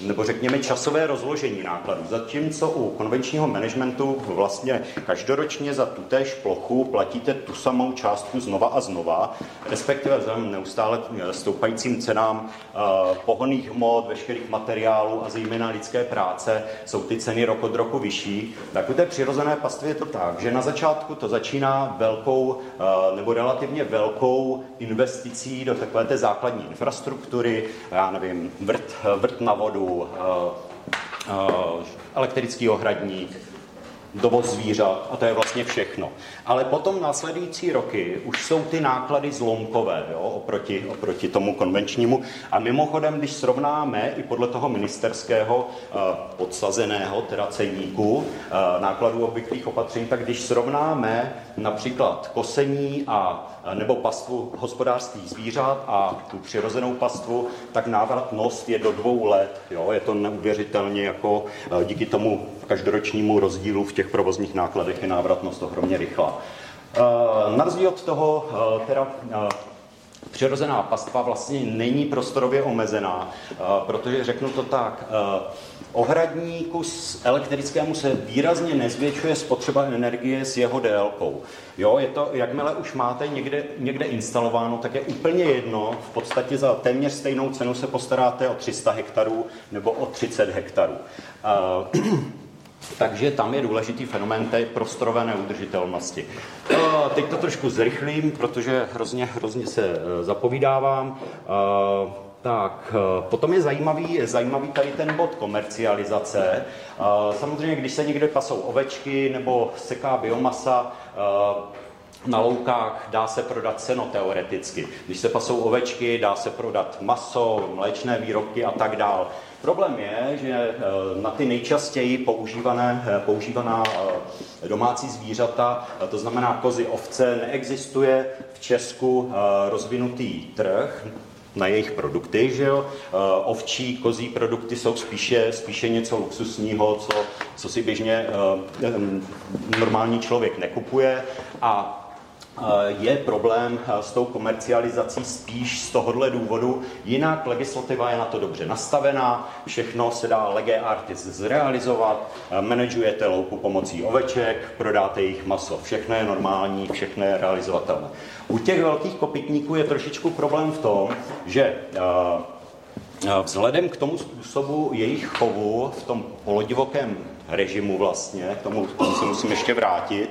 B: nebo řekněme časové rozložení nákladů. Zatímco u konvenčního managementu vlastně každoročně za tutéž plochu platíte tu samou částku znova a znova, respektive vzhledem neustále stoupajícím cenám eh, pohonných hmot, veškerých materiálů a zejména lidské práce jsou ty ceny rok od roku vyšší, tak u té přirozené pastvy je to tak, že na začátku to začíná velkou eh, nebo relativně velkou investicí do takové té základní infrastruktury, já nevím, vrt, vrt na vodu, Eh, eh, elektrický ohradník, dovoz zvířat a to je vlastně všechno. Ale potom následující roky už jsou ty náklady zlomkové jo, oproti, oproti tomu konvenčnímu. A mimochodem, když srovnáme i podle toho ministerského eh, podsazeného, teda ceníku, eh, nákladů obvyklých opatření, tak když srovnáme například kosení a nebo pastvu hospodářských zvířat a tu přirozenou pastvu, tak návratnost je do dvou let. Jo? Je to neuvěřitelně jako eh, díky tomu každoročnímu rozdílu v těch provozních nákladech je návratnost ohromně rychlá. Eh, na rozdíl od toho, eh, teda přirozená pastva vlastně není prostorově omezená, protože řeknu to tak, ohradníku s elektrickému se výrazně nezvětšuje spotřeba energie s jeho délkou. Jo, je to, jakmile už máte někde, někde instalováno, tak je úplně jedno, v podstatě za téměř stejnou cenu se postaráte o 300 hektarů nebo o 30 hektarů. Takže tam je důležitý fenomén té prostorové neudržitelnosti. Teď to trošku zrychlím, protože hrozně, hrozně se e, zapovídávám. Tak, e, potom je zajímavý, je zajímavý tady ten bod komercializace. Samozřejmě, když se někde pasou ovečky nebo seká biomasa, na loukách dá se prodat seno teoreticky. Když se pasou ovečky, dá se prodat maso, mléčné výrobky a tak dále. Problém je, že eh, na ty nejčastěji používané, eh, používaná eh, domácí zvířata, to znamená kozy, ovce, neexistuje v Česku rozvinutý trh, na jejich produkty, že jo. Ovčí, kozí produkty jsou spíše, spíše něco luxusního, co, co si běžně normální člověk nekupuje a je problém eh, s tou komercializací spíš z tohohle důvodu. Jinak legislativa je na to dobře nastavená, všechno se dá lege artis zrealizovat, eh, manažujete louku pomocí oveček, prodáte jejich maso, všechno je normální, všechno je realizovatelné. U těch velkých kopytníků je trošičku problém v tom, že eh, Vzhledem k tomu způsobu jejich chovu v tom polodivokém režimu vlastně, k tomu, k tomu se musím ještě vrátit,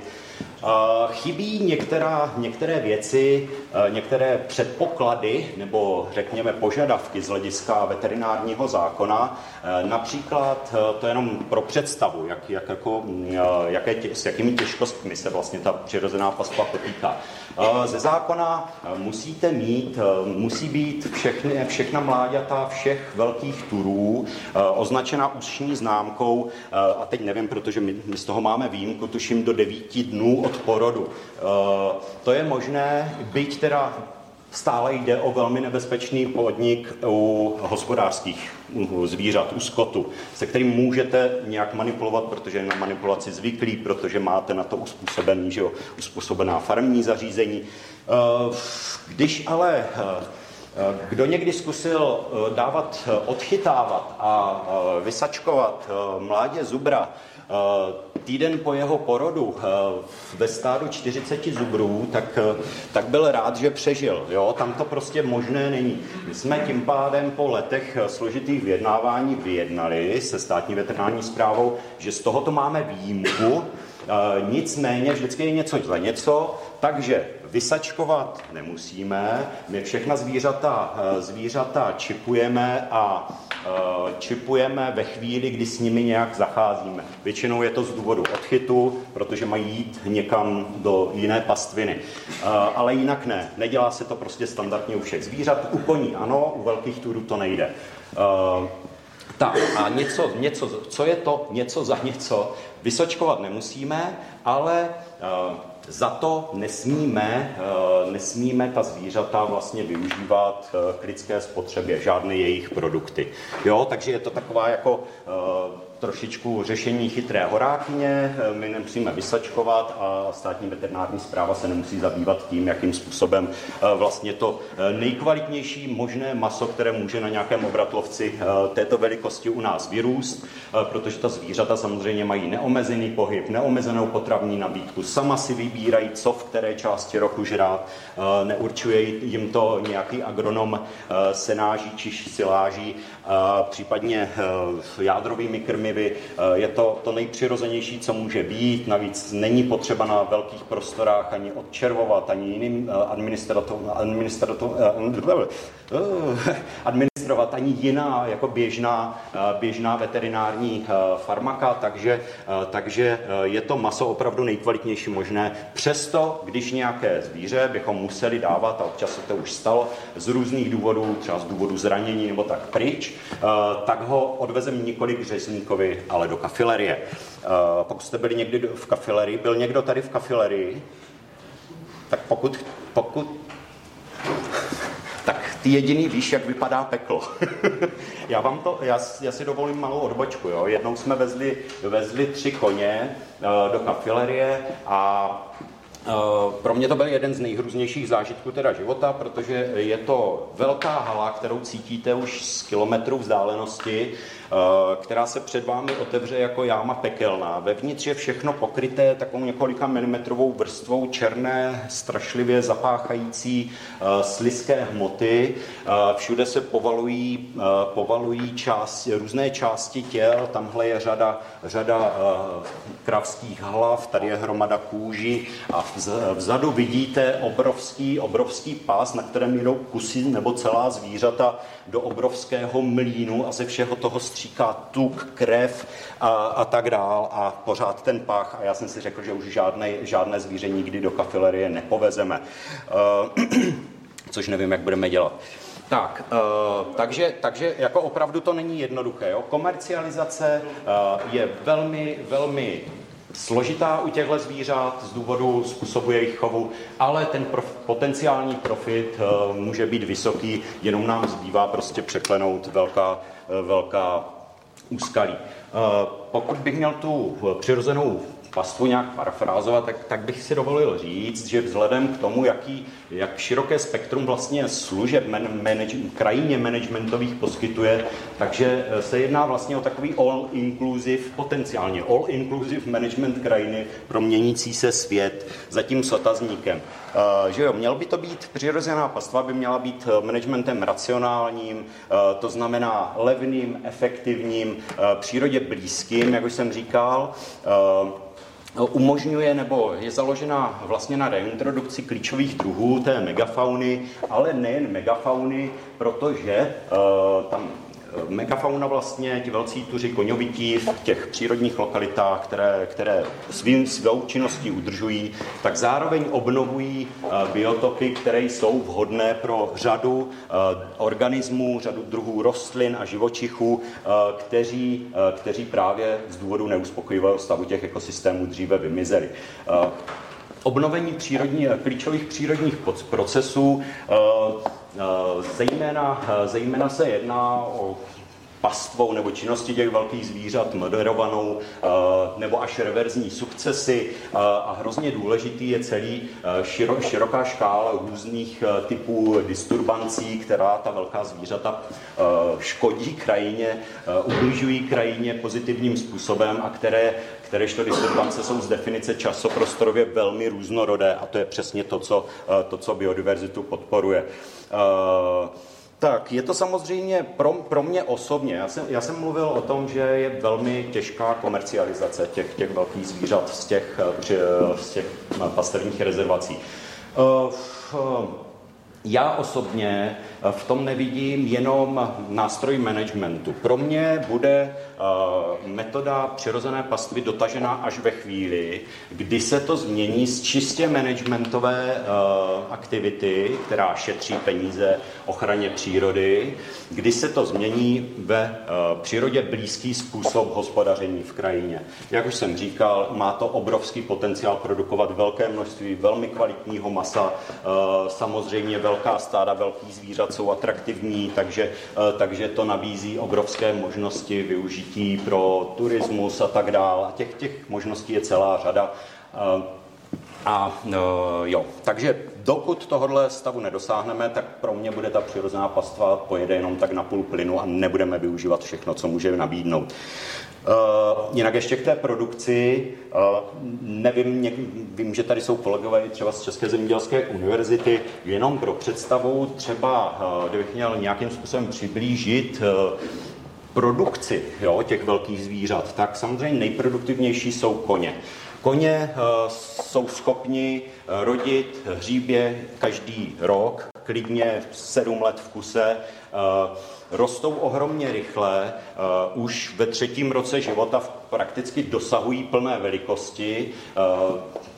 B: Chybí některá, některé věci, některé předpoklady nebo řekněme požadavky z hlediska veterinárního zákona. Například, to je jenom pro představu, jak, jak jako, jaké, s jakými těžkostmi se vlastně ta přirozená paspa potýká. Ze zákona musíte mít, musí být všechny, všechna mláďata všech velkých turů označena ústní známkou, a teď nevím, protože my, my z toho máme výjimku, tuším do devíti dnů od porodu. To je možné, byť teda Stále jde o velmi nebezpečný podnik u hospodářských zvířat, u skotu, se kterým můžete nějak manipulovat, protože je na manipulaci zvyklý, protože máte na to uspůsobený, že jo, uspůsobená farmní zařízení. Eh, když ale eh, kdo někdy zkusil eh, dávat, odchytávat a vysačkovat mládě zubra týden po jeho porodu eh, ve stádu 40 zubrů, tak, eh, tak byl rád, že přežil. Jo? Tam to prostě možné není. My jsme tím pádem po letech složitých vyjednávání vyjednali se státní veterinární zprávou, že z tohoto máme výjimku, nicméně vždycky je něco za něco, takže vysačkovat nemusíme, my všechna zvířata, eh, zvířata čipujeme a eh, čipujeme ve chvíli, kdy s nimi nějak zacházíme. Většinou je to z důvodu odchytu, protože mají jít někam do jiné pastviny. Ale jinak ne. Nedělá se to prostě standardně u všech zvířat. U koní ano, u velkých turů to nejde. Tak a něco, něco, co je to něco za něco? Vysočkovat nemusíme, ale za to nesmíme, uh, nesmíme ta zvířata vlastně využívat uh, k lidské spotřebě, žádné jejich produkty. Jo, takže je to taková jako trošičku řešení chytré horákyně, my nemusíme vysačkovat a státní veterinární zpráva se nemusí zabývat tím, jakým způsobem eh, vlastně to eh, nejkvalitnější možné maso, které může na nějakém obratlovci eh, této velikosti u nás vyrůst, protože ta zvířata samozřejmě mají neomezený pohyb, neomezenou potravní nabídku, sama si vybírají, co v které části roku žrát, neurčuje jim to nějaký agronom senáží či siláží, případně jádrovými krmy krmivy. Eh, je to to nejpřirozenější, co může být. Navíc není potřeba na velkých prostorách ani odčervovat, ani jiným eh, administratorům eh, administrovat ani jiná jako běžná, běžná veterinární farmaka, takže, takže je to maso opravdu nejkvalitnější možné. Přesto, když nějaké zvíře bychom museli dávat, a občas se to už stalo, z různých důvodů, třeba z důvodu zranění nebo tak pryč, tak ho odvezeme nikoli k řezníkovi, ale do kafilerie. Eh, pokud jste byli někdy v kafilerii, byl někdo tady v kafilerii, tak pokud, pokud ty jediný víš, jak vypadá peklo. já, vám to, já, já si dovolím malou odbočku. Jo. Jednou jsme vezli, vezli tři koně uh, do kafilerie a Uh, pro mě to byl jeden z nejhrůznějších zážitků teda života, protože je to velká hala, kterou cítíte už z kilometrů vzdálenosti která se před vámi otevře jako jáma pekelná. Vevnitř je všechno pokryté takovou několika milimetrovou vrstvou černé, strašlivě zapáchající eh, sliské hmoty. Eh, všude se povalují, povalují část, různé části těl. Tamhle je řada, řada kravských hlav, tady je hromada kůži a vzadu vidíte obrovský, obrovský pás, na kterém jdou kusy nebo celá zvířata do obrovského mlínu a ze všeho toho stříká tuk, krev a, a tak dál a pořád ten pach. A já jsem si řekl, že už žádné, žádné zvíře nikdy do kafilerie nepovezeme. Uh, což nevím, jak budeme dělat. Tak, uh, takže, takže jako opravdu to není jednoduché. Jo? Komercializace uh, je velmi, velmi složitá u těchto zvířat z důvodu způsobu jejich chovu, ale ten prof, potenciální profit uh, může být vysoký, jenom nám zbývá prostě překlenout velká, uh, velká úskalí. Uh, pokud bych měl tu přirozenou pastvu nějak parafrázovat, tak, tak bych si dovolil říct, že vzhledem k tomu, jaký, jak široké spektrum vlastně služeb man, manage, krajině managementových poskytuje, takže eh, se jedná vlastně o takový all-inclusive, potenciálně all-inclusive management krajiny pro měnící se svět za tím sotazníkem. Uh, že jo, měl by to být přirozená pastva, by měla být eh, managementem racionálním, uh, to znamená levným, efektivním, uh, přírodě blízkým, jak už jsem říkal. Uh, umožňuje nebo je založena vlastně na reintrodukci klíčových druhů té megafauny, ale nejen megafauny, protože uh, tam megafauna vlastně, ti velcí tuři koňovití v těch přírodních lokalitách, které, které svým, svou činností udržují, tak zároveň obnovují uh, biotopy, které jsou vhodné pro řadu uh, organismů, řadu druhů rostlin a živočichů, uh, kteří, kteří právě z důvodu neuspokojivého stavu těch ekosystémů dříve vymizeli obnovení přírodní, klíčových přírodních procesů. Zejména, zejména se jedná o pastvou nebo činností těch velkých zvířat moderovanou eh, nebo až reverzní sukcesy eh, a hrozně důležitý je celý eh, širo, široká škála různých typů disturbancí, která ta velká zvířata škodí krajině, ubližují krajině pozitivním způsobem a které kteréžto disturbance jsou z definice časoprostorově velmi různorodé a to je přesně to, co, to, co biodiverzitu podporuje. Tak, je to samozřejmě pro, pro mě osobně. Já jsem, já jsem mluvil o tom, že je velmi těžká komercializace těch, těch velkých zvířat z těch, z těch pasterních rezervací. Já osobně v tom nevidím jenom nástroj managementu. Pro mě bude Eh, metoda přirozené pastvy dotažená až ve chvíli, kdy se to změní z čistě managementové eh, aktivity, která šetří peníze ochraně přírody, kdy se to změní ve eh, přírodě blízký způsob hospodaření v krajině. Jak už jsem říkal, má to obrovský potenciál produkovat velké množství velmi kvalitního masa. Samozřejmě velká stáda velký zvířat jsou atraktivní, takže, takže to nabízí obrovské možnosti využít využití pro turismus a tak dále. Těch, těch možností je celá řada. Eh, a eh, jo, takže dokud tohohle stavu nedosáhneme, tak pro mě bude ta přirozená pastva pojede jenom tak na půl plynu a nebudeme využívat všechno, co může nabídnout. Uh, jinak ještě k té produkci, uh, nevím, něk, vím, že tady jsou kolegové třeba z České zemědělské univerzity, jenom pro představu třeba, uh, kdybych měl nějakým způsobem přiblížit uh, produkci jo, těch velkých zvířat, tak samozřejmě nejproduktivnější jsou koně. Koně uh, jsou schopni eh, rodit hříbě každý rok, klidně sedm let v kuse. Uh, rostou ohromně rychle, už ve třetím roce života prakticky dosahují plné velikosti,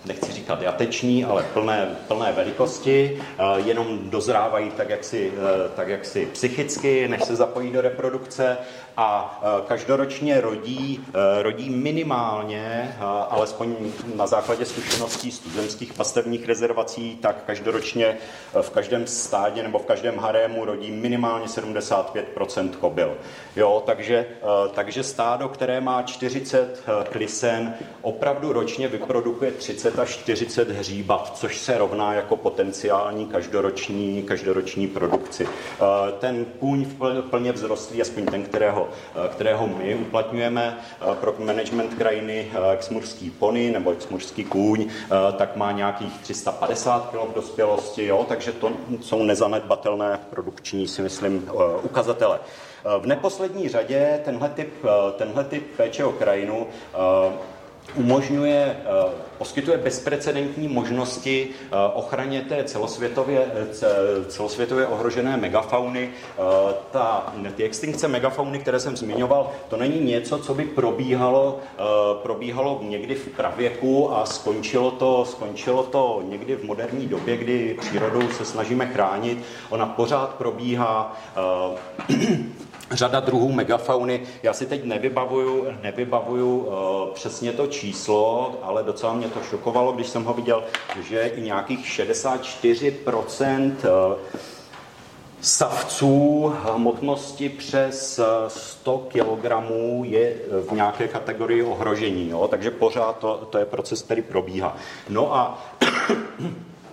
B: nechci říkat jateční, ale plné, plné velikosti, uh, jenom dozrávají tak jak, si, tak jak si psychicky, než se zapojí do reprodukce a e, každoročně rodí, e, rodí minimálně, e, alespoň na základě zkušeností z tuzemských pastevních rezervací, tak každoročně v každém stádě nebo v každém harému rodí minimálně 75% kobyl. Jo, takže, takže stádo, které má 40 klisen, opravdu ročně vyprodukuje 30 až 40 hříbat, což se rovná jako potenciální každoroční, každoroční produkci. Ten kůň plně vzrostlý, aspoň ten, kterého kterého my uplatňujeme eh, pro management krajiny eh, Exmurský pony nebo Exmurský kůň, tak má nějakých 350 kg v dospělosti, jo, takže to jsou nezanedbatelné produkční, si myslím, ukazatele. V neposlední řadě tenhle typ, tenhle typ péče o krajinu umožňuje, eh, poskytuje bezprecedentní možnosti eh, ochraně té celosvětově, celosvětově ohrožené megafauny. Eh, ta, ty extinkce megafauny, které jsem zmiňoval, to není něco, co by probíhalo, probíhalo někdy v pravěku a skončilo to, skončilo to někdy v moderní době, kdy přírodou se snažíme chránit. Ona pořád probíhá řada druhů megafauny. Já si teď nevybavuju, nevybavuju uh, přesně to číslo, ale docela mě to šokovalo, když jsem ho viděl, že i nějakých 64% uh, savců hmotnosti přes 100 kg je v nějaké kategorii ohrožení. Jo? Takže pořád to, to je proces, který probíhá. No a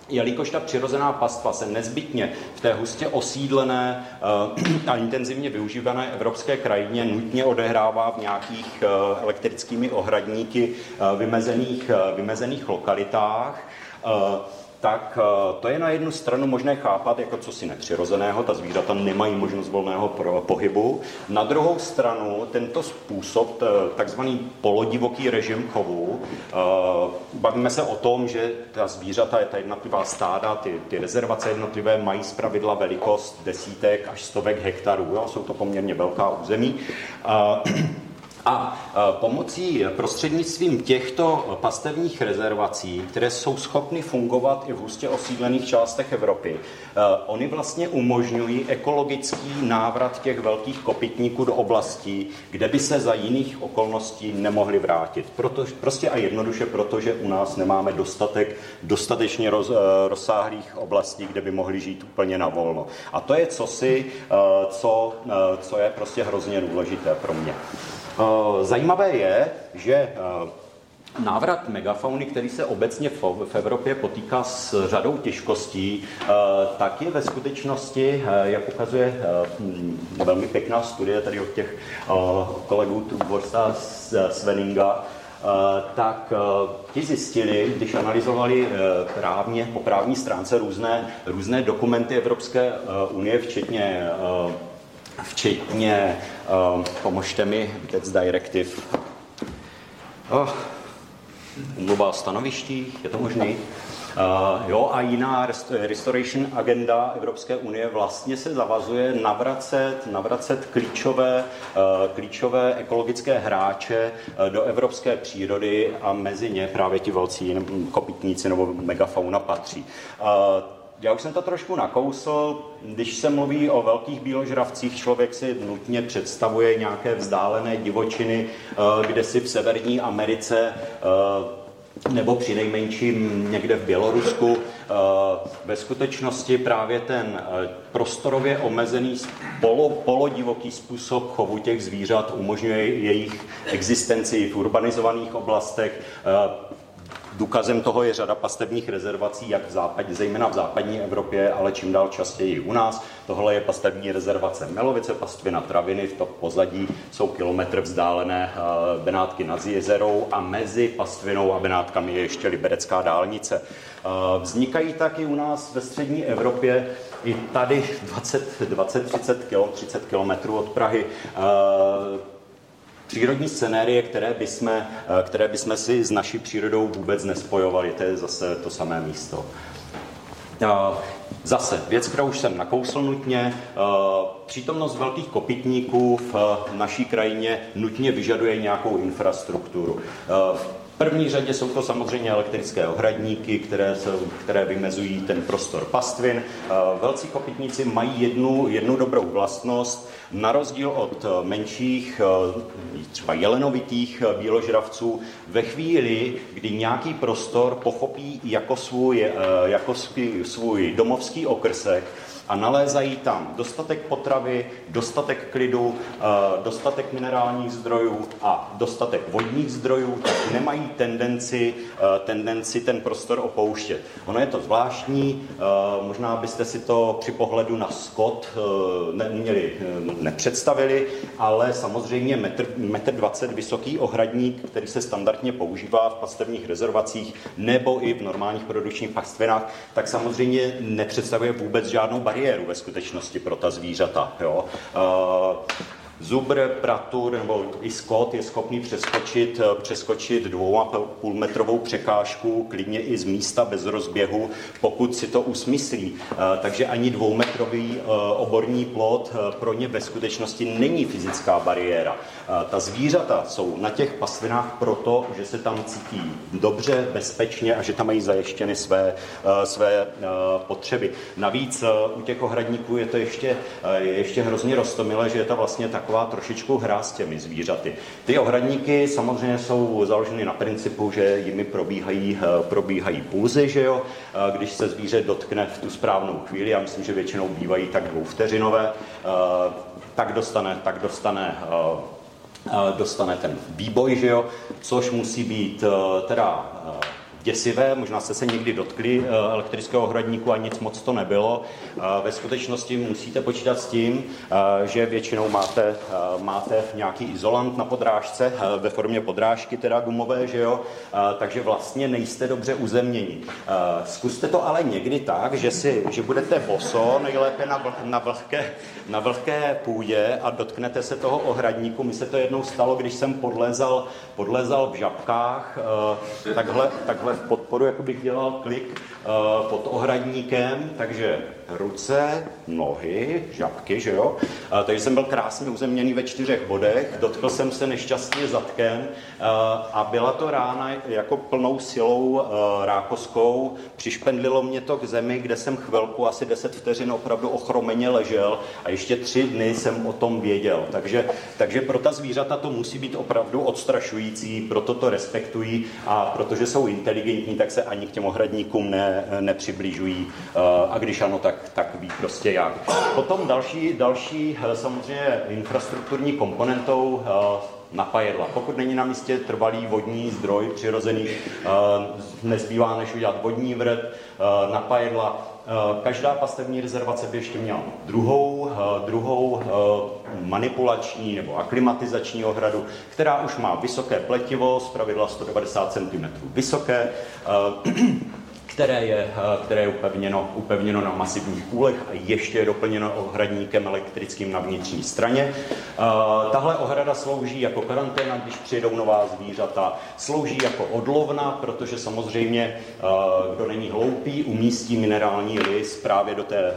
B: jelikož ta přirozená pastva se nezbytně v té hustě osídlené uh, a intenzivně využívané evropské krajině nutně odehrává v nějakých uh, elektrickými ohradníky uh, vymezených, vymezených lokalitách, tak eh, to je na jednu stranu možné chápat jako co si nepřirozeného, ta zvířata nemají možnost volného pohybu. Na druhou stranu tento způsob, takzvaný polodivoký režim chovu, eh, bavíme se o tom, že ta zvířata, ta jednotlivá stáda, ty, ty rezervace jednotlivé mají zpravidla velikost desítek až stovek hektarů, jo? jsou to poměrně velká území. A pomocí prostřednictvím těchto pastevních rezervací, které jsou schopny fungovat i v hustě osídlených částech Evropy, oni vlastně umožňují ekologický návrat těch velkých kopytníků do oblastí, kde by se za jiných okolností nemohli vrátit. Proto, prostě a jednoduše proto, že u nás nemáme dostatek dostatečně roz, rozsáhlých oblastí, kde by mohli žít úplně na volno. A to je cosi, co, co je prostě hrozně důležité pro mě. Eh, zajímavé je, že eh, Návrat megafauny, který se obecně v Evropě potýká s řadou těžkostí, eh, tak je ve skutečnosti, jak ukazuje velmi pěkná studie tady od těch kolegů Truborsa z Sveninga, tak ti zjistili, když analyzovali právně, po právní stránce různé, různé dokumenty Evropské unie, včetně včetně, uh, pomožte mi, That's Directive, oh, umluva o stanovištích, je to možný? Jo, a jiná restoration agenda Evropské unie vlastně se zavazuje navracet, navracet klíčové, klíčové ekologické hráče do evropské přírody a mezi ně právě ti velcí kopytníci nebo megafauna patří. Já už jsem to trošku nakousl. Když se mluví o velkých bíložravcích, člověk si nutně představuje nějaké vzdálené divočiny, eh, kde si v Severní Americe eh, nebo při nejmenším někde v Bělorusku. Eh, ve skutečnosti právě ten prostorově omezený polo, polodivoký způsob chovu těch zvířat umožňuje jejich existenci v urbanizovaných oblastech Důkazem toho je řada pastevních rezervací, jak v západě, zejména v západní Evropě, ale čím dál častěji u nás. Tohle je pastevní rezervace Melovice, pastvina Traviny, v to pozadí jsou kilometr vzdálené eh, Benátky nad jezerou a mezi pastvinou a Benátkami je ještě Liberecká dálnice. Eh, vznikají taky u nás ve střední Evropě i tady 20-30 km, 30 km od Prahy eh, přírodní scenérie, které bychom, eh, které bychom si s naší přírodou vůbec nespojovali. To je zase to samé místo. Zase věc, kterou už jsem nakousl nutně, eh, přítomnost velkých kopytníků v eh, naší krajině nutně vyžaduje nějakou infrastrukturu. První řadě jsou to samozřejmě elektrické ohradníky, které, jsou, které vymezují ten prostor pastvin. Velcí kopytníci mají jednu, jednu dobrou vlastnost, na rozdíl od eh, menších, eh, třeba jelenovitých eh, bíložravců, ve chvíli, kdy nějaký prostor pochopí jako svůj, jako svůj domovský okrsek, a nalézají tam dostatek potravy, dostatek klidu, eh, dostatek minerálních zdrojů a dostatek vodních zdrojů, tak nemají tendenci, eh, tendenci ten prostor opouštět. Ono je to zvláštní, eh, možná byste si to při pohledu na skot neměli, nepředstavili, ale samozřejmě metr, metr 20 vysoký ohradník, který se standardně používá v pastevních rezervacích nebo i v normálních produkčních pastvinách, tak samozřejmě nepředstavuje vůbec žádnou bariéru bariéru ve skutečnosti pro ta zvířata. Jo? Zubr, pratur nebo i skot je schopný přeskočit, eh, přeskočit dvou a půl metrovou překážku, klidně i z místa bez rozběhu, pokud si to usmyslí. Eh, takže ani dvoumetrový eh, oborní plot pro ně ve skutečnosti není fyzická bariéra. Ta zvířata jsou na těch pasvinách proto, že se tam cítí dobře, bezpečně a že tam mají zajištěny své, své potřeby. Navíc u těch ohradníků je to ještě, ještě hrozně roztomilé, že je to vlastně tak taková trošičku hra s těmi zvířaty. Ty ohradníky samozřejmě jsou založeny na principu, že jimi probíhají, eh, probíhají pulzy, že jo? Eh, když se zvíře dotkne v tu správnou chvíli, já myslím, že většinou bývají tak dvouvteřinové, eh, tak dostane, tak dostane dostane ten výboj, že jo? což musí být teda děsivé, možná jste se někdy dotkli eh, elektrického hradníku a nic moc to nebylo. Eh, ve skutečnosti musíte počítat s tím, eh, že většinou máte, máte nějaký izolant na podrážce, ve formě podrážky teda gumové, že jo, takže vlastně nejste dobře uzemněni. Zkuste to ale někdy tak, že, si, že budete boso, nejlépe na, vl, na, vlhké, na vlhké půdě a dotknete se toho ohradníku. Mi se to jednou stalo, když jsem podlezal, podlezal v žabkách, takhle, takhle v podporu, jako bych dělal klik uh, pod ohradníkem, takže ruce, nohy, žabky, že jo? Uh, takže jsem byl krásně uzemněný ve čtyřech bodech, dotkl jsem se nešťastně zadkem a byla to rána jako plnou silou rákoskou, přišpendlilo mě to k zemi, kde jsem chvilku, asi 10 vteřin opravdu ochromeně ležel a ještě tři dny jsem o tom věděl. Takže, takže pro ta zvířata to musí být opravdu odstrašující, proto to respektují a protože jsou inteligentní, tak se ani k těm ohradníkům ne, nepřibližují. Eh, a když ano, tak, tak ví prostě jak. Potom další, další eh, samozřejmě infrastrukturní komponentou eh, napajedla. Pokud není na místě trvalý vodní zdroj přirozený, nezbývá než udělat vodní vrt, napajedla. Každá pastevní rezervace by ještě měla druhou, druhou manipulační nebo aklimatizační ohradu, která už má vysoké pletivo, z pravidla 190 cm vysoké, které je, které je upevněno, upevněno na masivních půlech a ještě je doplněno ohradníkem elektrickým na vnitřní straně. Tahle ohrada slouží jako karanténa, když přijedou nová zvířata, slouží jako odlovna, protože samozřejmě, kdo není hloupý, umístí minerální lis právě do té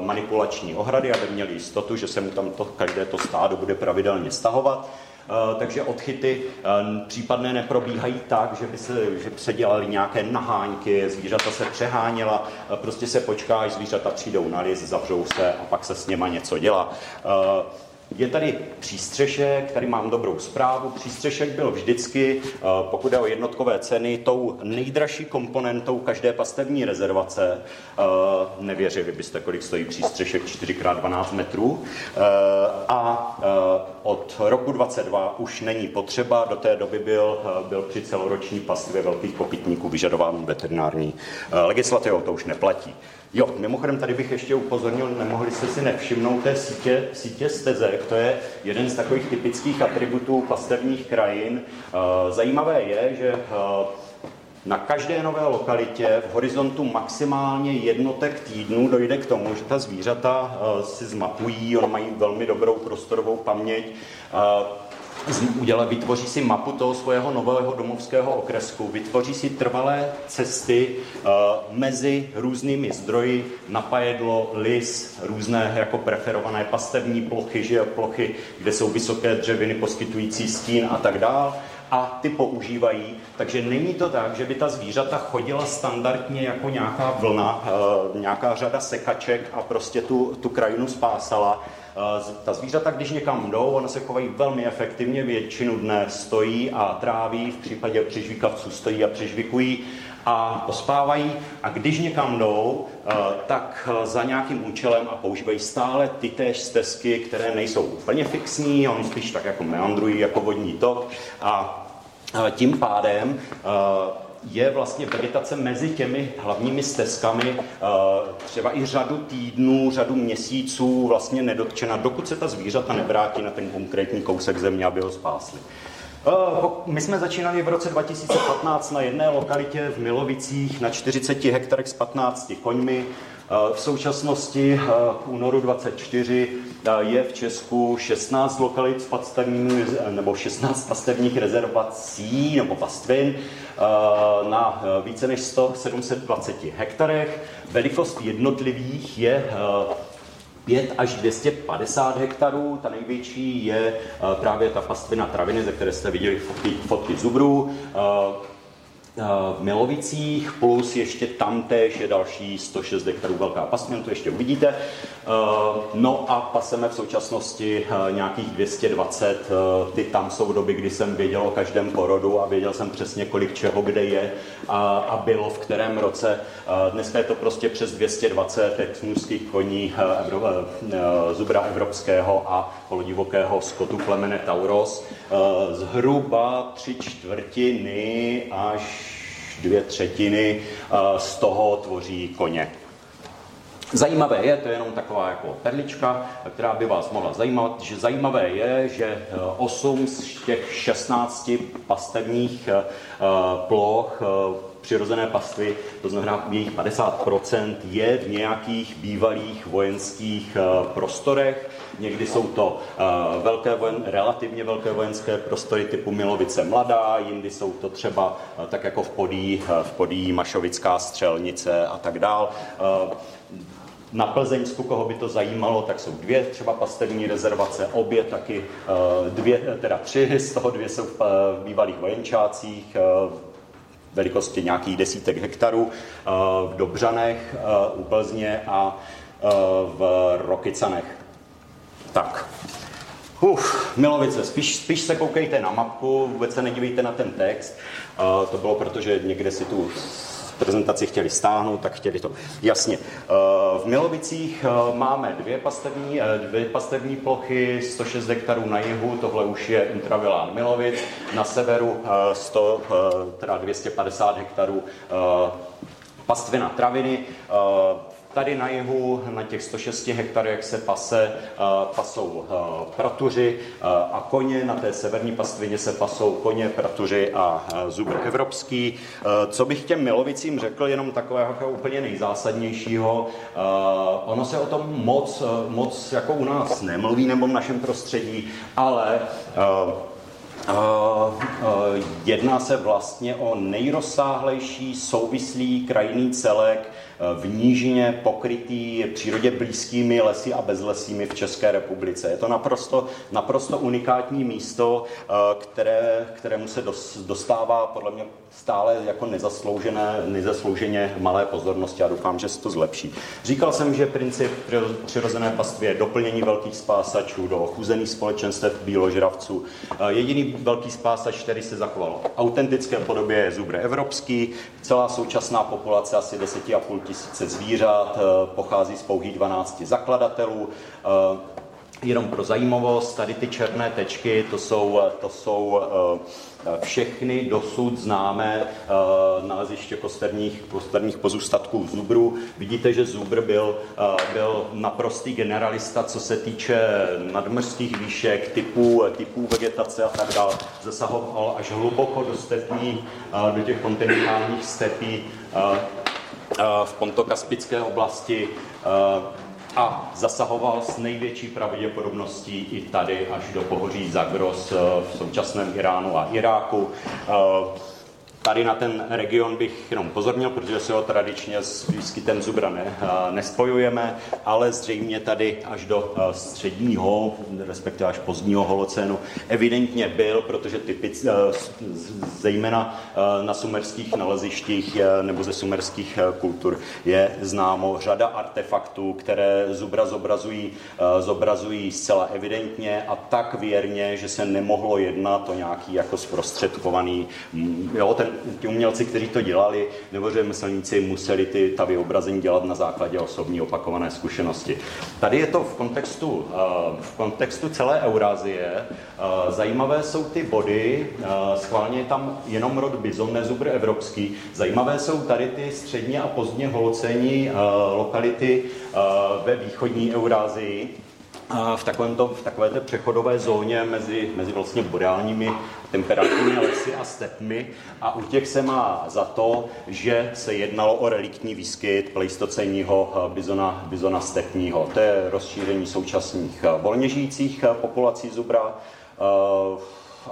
B: manipulační ohrady, aby měli jistotu, že se mu tam to, každé to stádo bude pravidelně stahovat. Eh, takže odchyty eh, případné neprobíhají tak, že by se, že by se dělaly nějaké naháňky, zvířata se přeháněla, eh, prostě se počká, až zvířata přijdou na lis, zavřou se a pak se s něma něco dělá. Je tady přístřešek, tady mám dobrou zprávu. Přístřešek byl vždycky, eh, pokud je o jednotkové ceny, tou nejdražší komponentou každé pastevní rezervace. Eh, nevěřili byste, kolik stojí přístřešek 4x12 metrů. Eh, a od roku 22 už není potřeba. Do té doby byl, byl při celoroční pastvě velkých kopytníků vyžadován veterinární legislativou, to už neplatí. Jo, mimochodem tady bych ještě upozornil, nemohli jste si nevšimnout té sítě, sítě stezek, to je jeden z takových typických atributů pastevních krajin. Eh, zajímavé je, že eh, na každé nové lokalitě v horizontu maximálně jednotek týdnů dojde k tomu, že ta zvířata eh, si zmapují, oni mají velmi dobrou prostorovou paměť, udělá, vytvoří si mapu toho svého nového domovského okresku, vytvoří si trvalé cesty uh, mezi různými zdroji, napajedlo, lis, různé jako preferované pastevní plochy, že plochy, kde jsou vysoké dřeviny poskytující stín a tak dále a ty používají. Takže není to tak, že by ta zvířata chodila standardně jako nějaká vlna, uh, nějaká řada sekaček a prostě tu, tu krajinu spásala ta zvířata, když někam jdou, ona se chovají velmi efektivně, většinu dne stojí a tráví, v případě přežvíkavců stojí a přežvikují a pospávají. A když někam jdou, tak za nějakým účelem a používají stále ty též stezky, které nejsou úplně fixní, oni spíš tak jako meandrují jako vodní tok. A tím pádem je vlastně vegetace mezi těmi hlavními stezkami eh, třeba i řadu týdnů, řadu měsíců vlastně nedotčena, dokud se ta zvířata nevrátí na ten konkrétní kousek země, aby ho spásli. Eh, my jsme začínali v roce 2015 na jedné lokalitě v Milovicích na 40 hektarech s 15 koňmi. Eh, v současnosti v únoru 24 je v Česku 16 lokalit s nebo 16 pastevních rezervací nebo pastvin na více než 100, 720 hektarech. Velikost jednotlivých je 5 eh, až 250 hektarů. Ta největší je eh, právě ta pastvina traviny, ze které jste viděli fotky, fotky zubrů v Milovicích, plus ještě tam též je další 106 hektarů velká pasmina, to ještě uvidíte. Eh, no a paseme v současnosti eh, nějakých 220, eh, ty tam jsou doby, kdy jsem věděl o každém porodu a věděl jsem přesně, kolik čeho kde je a, bylo v kterém roce. Dneska je to prostě přes 220 exmuských koní Evro, zubra evropského a polodivokého skotu plemene Tauros. Zhruba tři čtvrtiny až dvě třetiny z toho tvoří koně. Zajímavé je, to je jenom taková jako perlička, která by vás mohla zajímat, že zajímavé je, že 8 z těch 16 pastevních ploch přirozené pastvy, to znamená jejich 50% je v nějakých bývalých vojenských eh, prostorech. Někdy jsou to eh, velké vojen, relativně velké vojenské prostory typu Milovice Mladá, jindy jsou to třeba eh, tak jako v Podí, v Podí Mašovická střelnice a tak dál. Na Plzeňsku, koho by to zajímalo, tak jsou dvě třeba pastevní rezervace, obě taky dvě, teda tři, z toho dvě jsou v bývalých vojenčácích, velikosti nějakých desítek hektarů eh, v Dobřanech, eh, u Plzně a eh, v Rokycanech. Tak, Uf, Milovice, spíš, spíš se koukejte na mapku, vůbec se nedívejte na ten text. Uh, to bylo proto, že někde si tu prezentaci chtěli stáhnout, tak chtěli to. Jasně. V Milovicích máme dvě pastevní, dvě pastevní plochy, 106 hektarů na jihu, tohle už je intravilán Milovic, na severu 100, teda 250 hektarů pastvina traviny, Tady na jihu, na těch 106 hektarech se pase, pasou pratuři a koně, na té severní pastvině se pasou koně, pratuři a zubr evropský. Co bych těm milovicím řekl, jenom takového jako úplně nejzásadnějšího, ono se o tom moc, moc jako u nás nemluví nebo v našem prostředí, ale Uh, uh, jedná se vlastně o nejrozsáhlejší souvislý krajinný celek v nížině pokrytý přírodě blízkými lesy a bezlesími v České republice. Je to naprosto, naprosto unikátní místo, eh, které, kterému se dostává podle mě stále jako nezasloužené, nezaslouženě malé pozornosti a doufám, že se to zlepší. Říkal jsem, že princip přirozené pastvy je doplnění velkých spásačů do chuzených společenstev bíložravců. Eh, jediný velký spásač, který se zachoval v autentické podobě, je zubr evropský. Celá současná populace asi 10,5 tisíce zvířat, eh, pochází z pouhých 12 zakladatelů. Eh, jenom pro zajímavost, tady ty černé tečky, to jsou, to jsou eh, všechny dosud známé naleziště kosterních, kosterních pozůstatků zubru. Vidíte, že zubr byl, byl naprostý generalista, co se týče nadmořských výšek, typů, typů vegetace a tak dále. Zasahoval až hluboko do stepí, do těch kontinentálních stepí v pontokaspické oblasti a zasahoval s největší pravděpodobností i tady až do pohoří Zagros v současném Iránu a Iráku. Tady na ten region bych jenom pozornil, protože se ho tradičně s výskytem zubra ne, nespojujeme, ale zřejmě tady až do středního, respektive až pozdního holocénu evidentně byl, protože typic, zejména na sumerských nalezištích nebo ze sumerských kultur je známo řada artefaktů, které zubra zobrazují, zobrazují zcela evidentně a tak věrně, že se nemohlo jednat o nějaký jako zprostředkovaný, jo, ten ti umělci, kteří to dělali, nebo řemeslníci museli ty, ta vyobrazení dělat na základě osobní opakované zkušenosti. Tady je to v kontextu, eh, v kontextu celé Eurázie. Eh, zajímavé jsou ty body, eh, schválně je tam jenom rod bizon, ne zubr evropský. Zajímavé jsou tady ty středně a pozdně holocení lokality ve východní Eurázii v, takovémto, v takové té přechodové zóně mezi, mezi vlastně boreálními temperatními lesy a stepmi a u těch se má za to, že se jednalo o reliktní výskyt pleistocenního eh, bizona, bizona stepního. To je rozšíření současných eh, volně žijících eh, populací zubra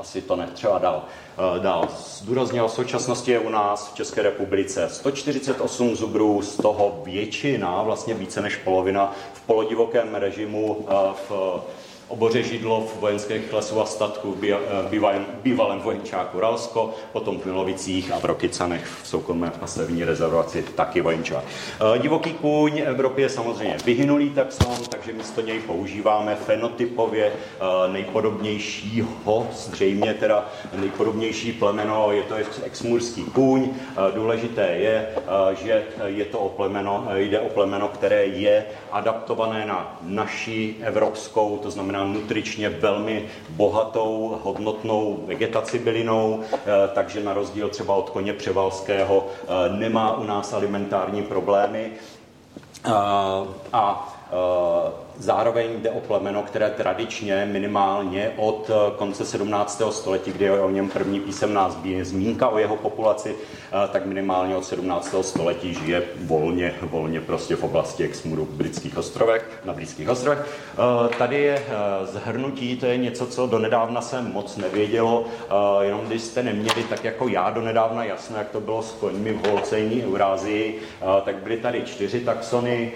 B: asi to netřeba dál. dál. Zdůraznil, v současnosti je u nás v České republice 148 zubrů, z toho většina, vlastně více než polovina, polodivokém režimu v oboře Židlov, vojenských lesů a statků v bývalém, bývalém vojenčáku Ralsko, potom v Milovicích a v Rokycanech v soukromé pasivní rezervaci taky vojenčák. E, divoký kůň v Evropě je samozřejmě vyhynulý taxon, takže místo něj používáme fenotypově e, nejpodobnějšího, zřejmě teda nejpodobnější plemeno, je to exmurský kůň. Důležité je, že je to o plemeno, jde o plemeno, které je adaptované na naši evropskou, to znamená nutričně velmi bohatou, hodnotnou vegetaci bylinou, eh, takže na rozdíl třeba od koně převalského eh, nemá u nás alimentární problémy. Eh, a Zároveň jde o plemeno, které tradičně minimálně od konce 17. století, kdy je o něm první písemná zmínka o jeho populaci, tak minimálně od 17. století žije volně, volně prostě v oblasti Exmuru britských ostrovech, na britských ostrovech. Tady je zhrnutí, to je něco, co donedávna se moc nevědělo, jenom když jste neměli tak jako já donedávna jasno, jak to bylo s koňmi v Holcejní Eurázii, tak byly tady čtyři taxony,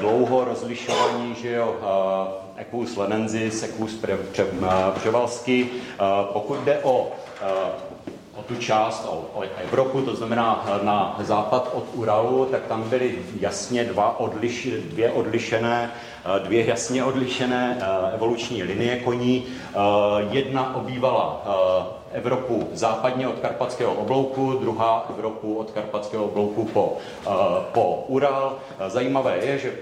B: dlouho rozlišovaní, že jo, Equus lenensis, Equus pre, převalsky. Pokud jde o o tu část, o, o Evropu, to znamená na západ od Uralu, tak tam byly jasně dva odliš, dvě odlišené, dvě jasně odlišené evoluční linie koní. Jedna obývala Evropu západně od Karpatského oblouku, druhá Evropu od Karpatského oblouku po, po Ural. Zajímavé je, že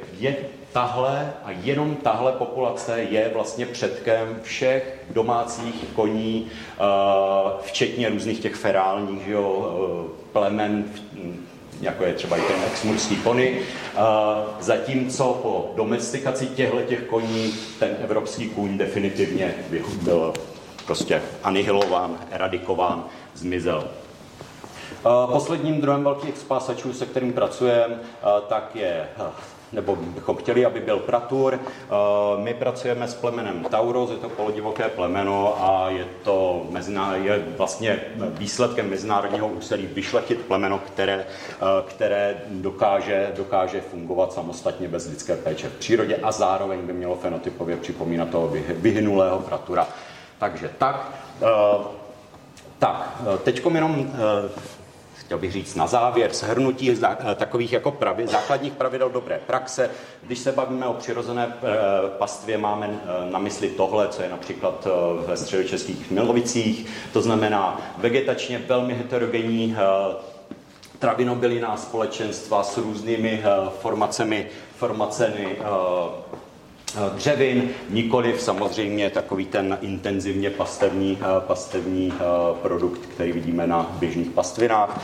B: tahle a jenom tahle populace je vlastně předkem všech domácích koní, eh, včetně různých těch ferálních že jo, eh, plemen, jako je třeba i ten exmurský pony. Zatímco po domestikaci těchto těch koní ten evropský kůň definitivně byl prostě anihilován, eradikován, zmizel. Posledním druhem velkých expásačů, se kterým pracujeme, tak je nebo bychom chtěli, aby byl pratur. My pracujeme s plemenem Tauros, je to polodivoké plemeno a je to mezina, je vlastně výsledkem mezinárodního úsilí vyšlechtit plemeno, které, které dokáže, dokáže fungovat samostatně bez lidské péče v přírodě a zároveň by mělo fenotypově připomínat toho vyhynulého pratura. Takže tak. Tak, teď jenom chtěl bych říct na závěr, shrnutí eh, takových jako pravi, základních pravidel dobré praxe. Když se bavíme o přirozené eh, pastvě, máme eh, na mysli tohle, co je například ve středočeských Milovicích, to znamená vegetačně velmi heterogenní travinobylinná společenstva s různými formacemi, formacemi dřevin, nikoliv samozřejmě takový ten intenzivně pastevní, eh, pastevní eh, produkt, který vidíme na běžných pastvinách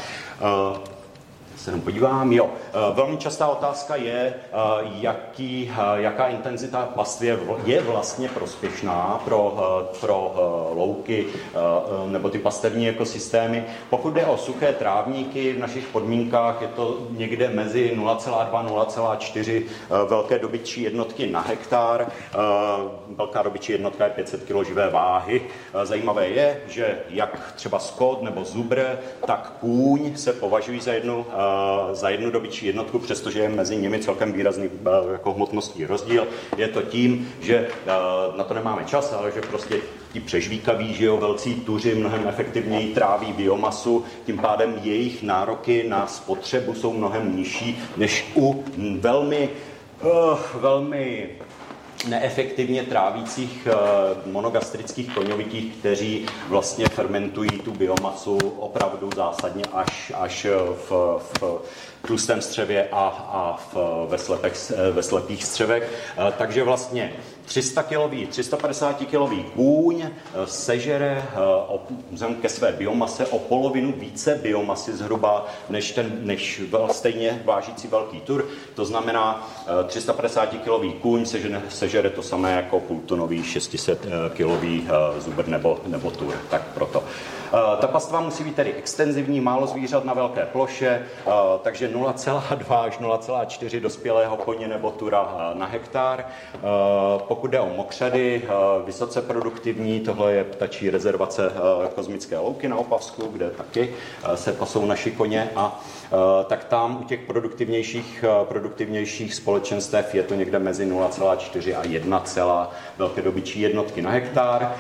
B: se jenom podívám. Jo, eh, velmi častá otázka je, eh, jaký, eh, jaká intenzita pastvě je vlastně prospěšná pro, pro louky nebo ty pastevní ekosystémy. Pokud jde o suché trávníky, v našich podmínkách je to někde mezi 0,2 0,4 velké dobytčí jednotky na hektar. Velká dobytčí jednotka je 500 kg živé váhy. Zajímavé je, že jak třeba skot nebo zubr, tak kůň se považují za jednu za jednu dobyčí jednotku, přestože je mezi nimi celkem výrazný eh, jako hmotnostní rozdíl. Je to tím, že eh, na to nemáme čas, ale že prostě ti přežvíkaví, že jo, velcí tuři mnohem efektivněji tráví biomasu, tím pádem jejich nároky na spotřebu jsou mnohem nižší než u velmi, uh, velmi neefektivně trávících eh, monogastrických koňovitých, kteří vlastně fermentují tu biomasu opravdu zásadně až, až v, v tlustém střevě a, a v, ve, slepech, ve slepých střevech. Eh, takže vlastně 300 kilový, 350 kilový kůň eh, sežere vzhledem ke své biomase o polovinu více biomasy zhruba než, ten, než stejně vážící velký tur. To znamená 350 kilový kůň sežere, sežere to samé jako půltonový 600 kilový eh, zubr nebo, nebo tur, tak proto. Eh, ta pastva musí být tedy extenzivní, málo zvířat na velké ploše, eh, takže 0,2 až 0,4 dospělého koně nebo tura na hektar. Pokud jde o mokřady, vysoce produktivní, tohle je ptačí rezervace kozmické louky na Opavsku, kde taky se pasou naši koně a tak tam u těch produktivnějších, produktivnějších společenstev je to někde mezi 0,4 a 1, velké dobyčí jednotky na hektar.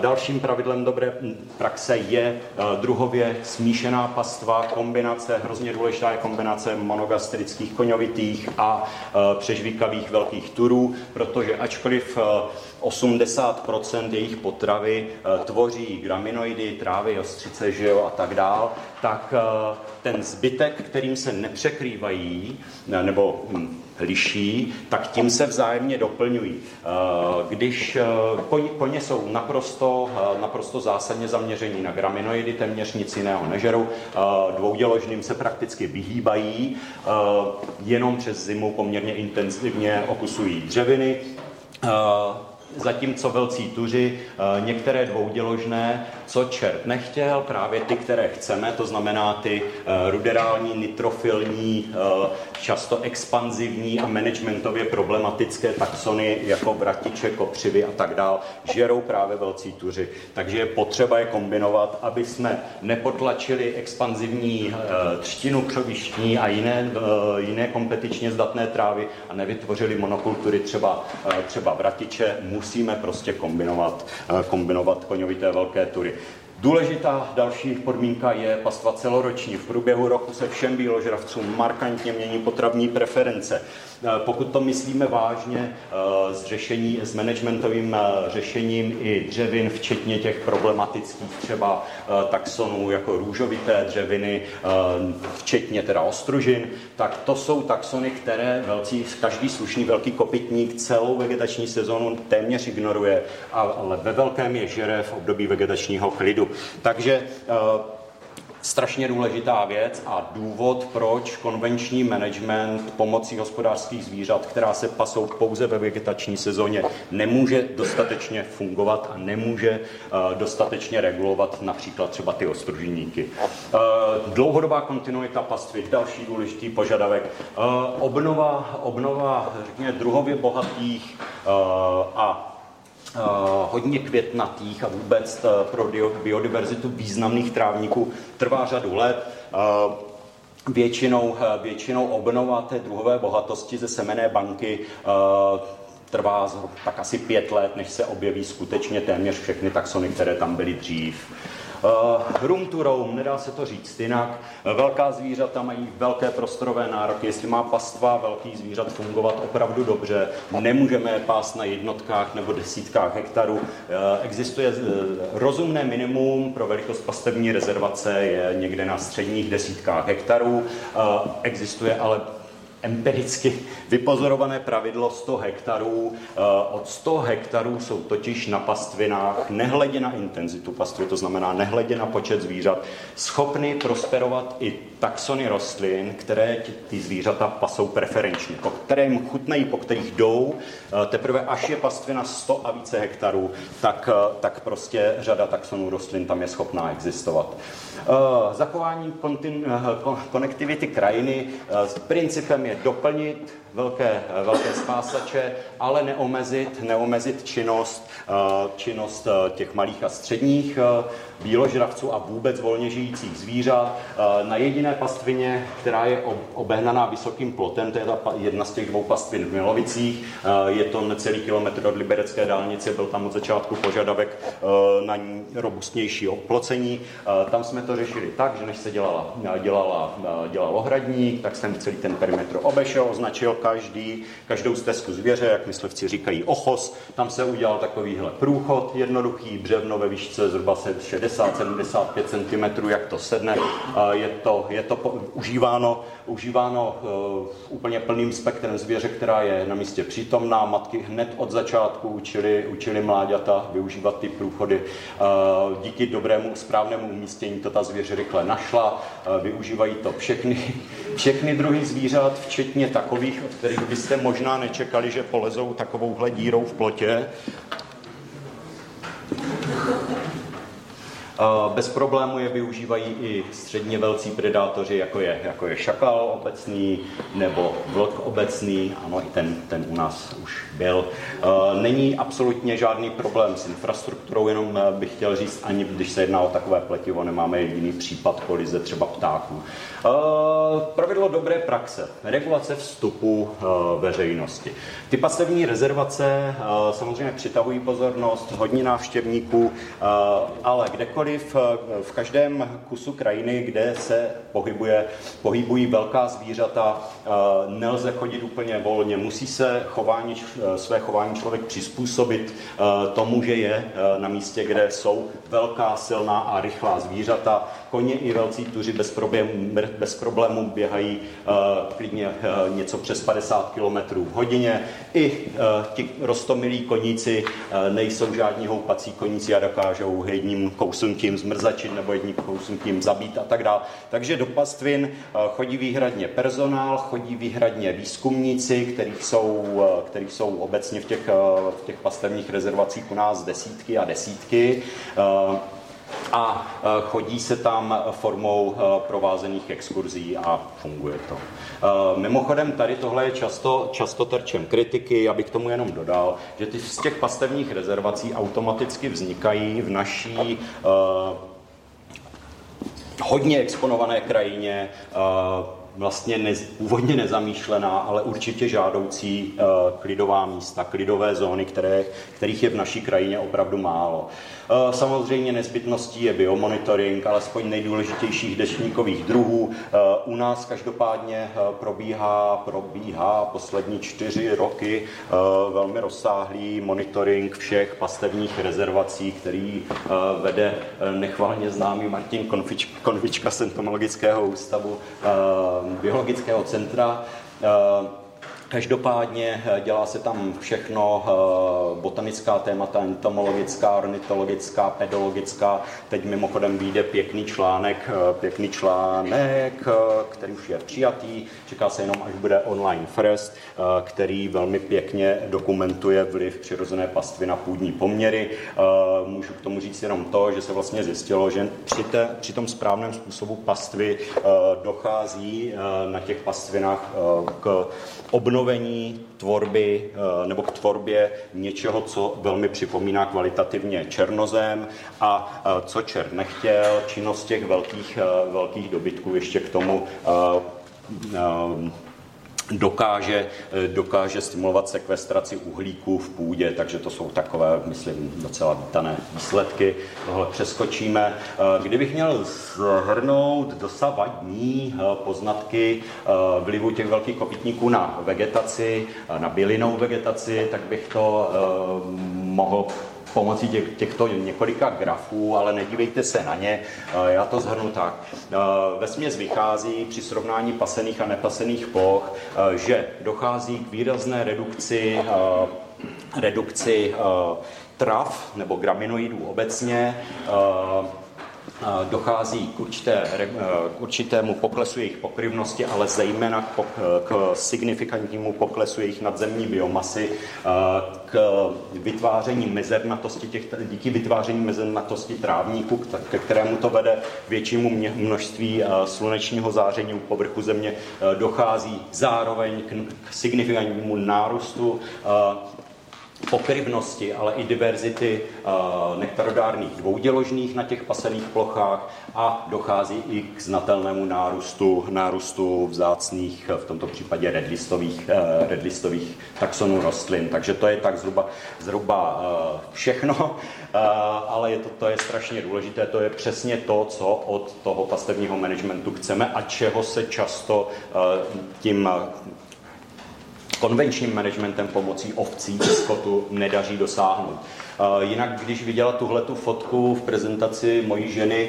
B: Dalším pravidlem dobré praxe je druhově smíšená pastva, kombinace, hrozně důležitá je kombinace monogastrických koňovitých a přežvíkavých velkých turů, protože ačkoliv 80% jejich potravy tvoří graminoidy, trávy, ostřice, že jo, a tak dál, tak ten zbytek, kterým se nepřekrývají, nebo hm, liší, tak tím se vzájemně doplňují. Eh, když eh, koně jsou naprosto, eh, naprosto zásadně zaměření na graminoidy, téměř nic jiného nežerou, dvouděložným se prakticky vyhýbají, jenom přes zimu poměrně intenzivně okusují dřeviny, zatímco velcí tuři, eh, některé dvouděložné, co čert nechtěl, právě ty, které chceme, to znamená ty eh, ruderální, nitrofilní, eh, často expanzivní a managementově problematické taxony jako vratiče, kopřivy a tak dál, žerou právě velcí tuři. Takže je potřeba je kombinovat, aby jsme nepotlačili expanzivní třtinu křovištní a jiné, jiné kompetičně zdatné trávy a nevytvořili monokultury třeba, třeba vratiče, musíme prostě kombinovat, eh, kombinovat koňovité velké tury. Důležitá další podmínka je pastva celoroční. V průběhu roku se všem bíložravcům markantně mění potravní preference. Eh, pokud to myslíme vážně eh, s, řešení, s managementovým eh, řešením i dřevin, včetně těch problematických třeba taxonů jako růžovité dřeviny, včetně teda ostružin, tak to jsou taxony, které velcí, každý slušný velký kopytník celou vegetační sezónu téměř ignoruje, ale ve velkém je žere v období vegetačního klidu. Takže strašně důležitá věc a důvod, proč konvenční management pomocí hospodářských zvířat, která se pasou pouze ve vegetační sezóně, nemůže dostatečně fungovat a nemůže uh, dostatečně regulovat například třeba ty ostružníky. Uh, dlouhodobá kontinuita pastvy, další důležitý požadavek. Obnova, obnova, řekněme, druhově bohatých a Eh, hodně květnatých a vůbec eh, pro biodiverzitu významných trávníků trvá řadu let. Eh, většinou, většinou obnova té druhové bohatosti ze semené banky trvá tak asi pět let, než se objeví skutečně téměř všechny taxony, které tam byly dřív. Uh, room to roam, nedá se to říct jinak. Uh, velká zvířata mají velké prostorové nároky. Jestli má pastva velkých zvířat fungovat opravdu dobře, nemůžeme je pást na jednotkách nebo desítkách hektarů. Uh, existuje rozumné minimum pro velikost pastevní rezervace, je někde na středních desítkách hektarů. Existuje ale empiricky vypozorované pravidlo 100 hektarů. Eh, od 100 hektarů jsou totiž na pastvinách, nehledě na intenzitu pastvy, to znamená nehledě na počet zvířat, schopny prosperovat i taxony rostlin, které ty zvířata pasou preferenčně, po které jim chutnají, po kterých jdou. Eh, teprve až je pastvina 100 a více hektarů, tak, eh, tak prostě řada taxonů rostlin tam je schopná existovat. Zachování konektivity krajiny s principem doplnit velké, velké spásače, ale neomezit, neomezit činnost, eh, činnost eh, těch malých a středních eh, bíložravců a vůbec volně žijících zvířat. Na jediné pastvině, která je obehnaná vysokým plotem, to je ta jedna z těch dvou pastvin v Milovicích, je to necelý kilometr od Liberecké dálnice, byl tam od začátku požadavek na robustnější oplocení. Tam jsme to řešili tak, že než se dělala, dělala, dělal ohradník, tak jsem celý ten perimetr obešel, označil každý, každou stezku zvěře, jak myslivci říkají ochos. Tam se udělal takovýhle průchod, jednoduchý břevno ve výšce zhruba 60-75 cm, jak to sedne. Je to, je to užíváno, užíváno uh, úplně plným spektrem zvěře, která je na místě přítomná. Matky hned od začátku učili, učili mláďata využívat ty průchody. Uh, díky dobrému, správnému umístění to ta zvěře rychle našla. Uh, využívají to všechny, všechny druhy zvířat, včetně takových, od kterých byste možná nečekali, že polezou takovouhle dírou v plotě. Bez problému je využívají i středně velcí predátoři, jako je, jako je šakal obecný nebo vlk obecný, ano, i ten, ten u nás už byl. Není absolutně žádný problém s infrastrukturou, jenom bych chtěl říct, ani když se jedná o takové pletivo, nemáme jediný případ kolize třeba ptáků. Pravidlo dobré praxe, regulace vstupu veřejnosti. Ty pasivní rezervace samozřejmě přitahují pozornost, hodně návštěvníků, ale kdekoliv kdekoliv eh, v každém kusu krajiny, kde se pohybuje, pohybují velká zvířata, nelze chodit úplně volně. Musí se chování, eh, své chování člověk přizpůsobit tomu, že je na místě, kde jsou velká, silná a rychlá zvířata. Koně i velcí tuři bez problémů, bez problémů běhají klidně něco přes 50 km v hodině. I ti rostomilí koníci nejsou žádní houpací koníci a dokážou jedním kousnutím zmrzačit nebo jedním kousnutím zabít a tak dále. Takže do pastvin eh, chodí výhradně personál, chodí výhradně výzkumníci, kterých jsou, eh, kterých jsou obecně v těch, eh, v těch pastevních rezervacích u nás desítky a desítky a chodí se tam formou provázených exkurzí a funguje to. Mimochodem, tady tohle je často, často terčem kritiky, abych k tomu jenom dodal, že ty z těch pastevních rezervací automaticky vznikají v naší hodně exponované krajině, vlastně ne, původně nezamýšlená, ale určitě žádoucí uh, klidová místa, klidové zóny, které, kterých je v naší krajině opravdu málo. Uh, samozřejmě nezbytností je biomonitoring, alespoň nejdůležitějších dešníkových druhů. Uh, u nás každopádně probíhá, probíhá poslední čtyři roky velmi rozsáhlý monitoring všech pastevních rezervací, který vede nechvalně známý Martin Konvič, Konvička z Entomologického ústavu biologického centra. Každopádně eh, dělá se tam všechno, eh, botanická témata, entomologická, ornitologická, pedologická. Teď mimochodem vyjde pěkný článek, eh, pěkný článek, který už je přijatý, čeká se jenom, až bude online first, který velmi pěkně dokumentuje vliv přirozené pastvy na půdní poměry. Můžu k tomu říct jenom to, že se vlastně zjistilo, že při, té, při tom správném způsobu pastvy dochází na těch pastvinách k obnovení tvorby eh, nebo k tvorbě něčeho, co velmi připomíná kvalitativně černozem a eh, co čer nechtěl, činnost těch velkých, eh, velkých dobytků ještě k tomu dokáže, eh, dokáže stimulovat sekvestraci uhlíku v půdě, takže to jsou takové, myslím, docela vítané výsledky. Tohle přeskočíme. Eh, kdybych měl zhrnout dosavadní eh, poznatky vlivu těch velkých kopytníků na vegetaci, na bylinou vegetaci, tak bych to mohl pomocí těch, těchto několika grafů, ale nedívejte se na ně, eh, já to zhrnu tak. Eh, Vesměs vychází při srovnání pasených a nepasených ploch, eh, že dochází k výrazné redukci redukci trav nebo graminoidů obecně, dochází k, určité, k určitému poklesu jejich pokryvnosti, ale zejména k, k signifikantnímu poklesu jejich nadzemní biomasy, k vytváření mezernatosti těch, díky vytváření mezernatosti trávníků, ke kterému to vede většímu množství slunečního záření u povrchu země, dochází zároveň k signifikantnímu nárůstu pokryvnosti, ale i diverzity uh, nektarodárných dvouděložných na těch pasených plochách a dochází i k znatelnému nárůstu, nárůstu vzácných, v tomto případě redlistových, uh, redlistových taxonů rostlin. Takže to je tak zhruba, zhruba uh, všechno, ale je to, to je strašně důležité. To je přesně to, co od toho pastevního managementu chceme a čeho se často tím konvenčním managementem pomocí ovcí, skotu nedaří dosáhnout. Jinak, když viděla tuhle tu fotku v prezentaci mojí ženy,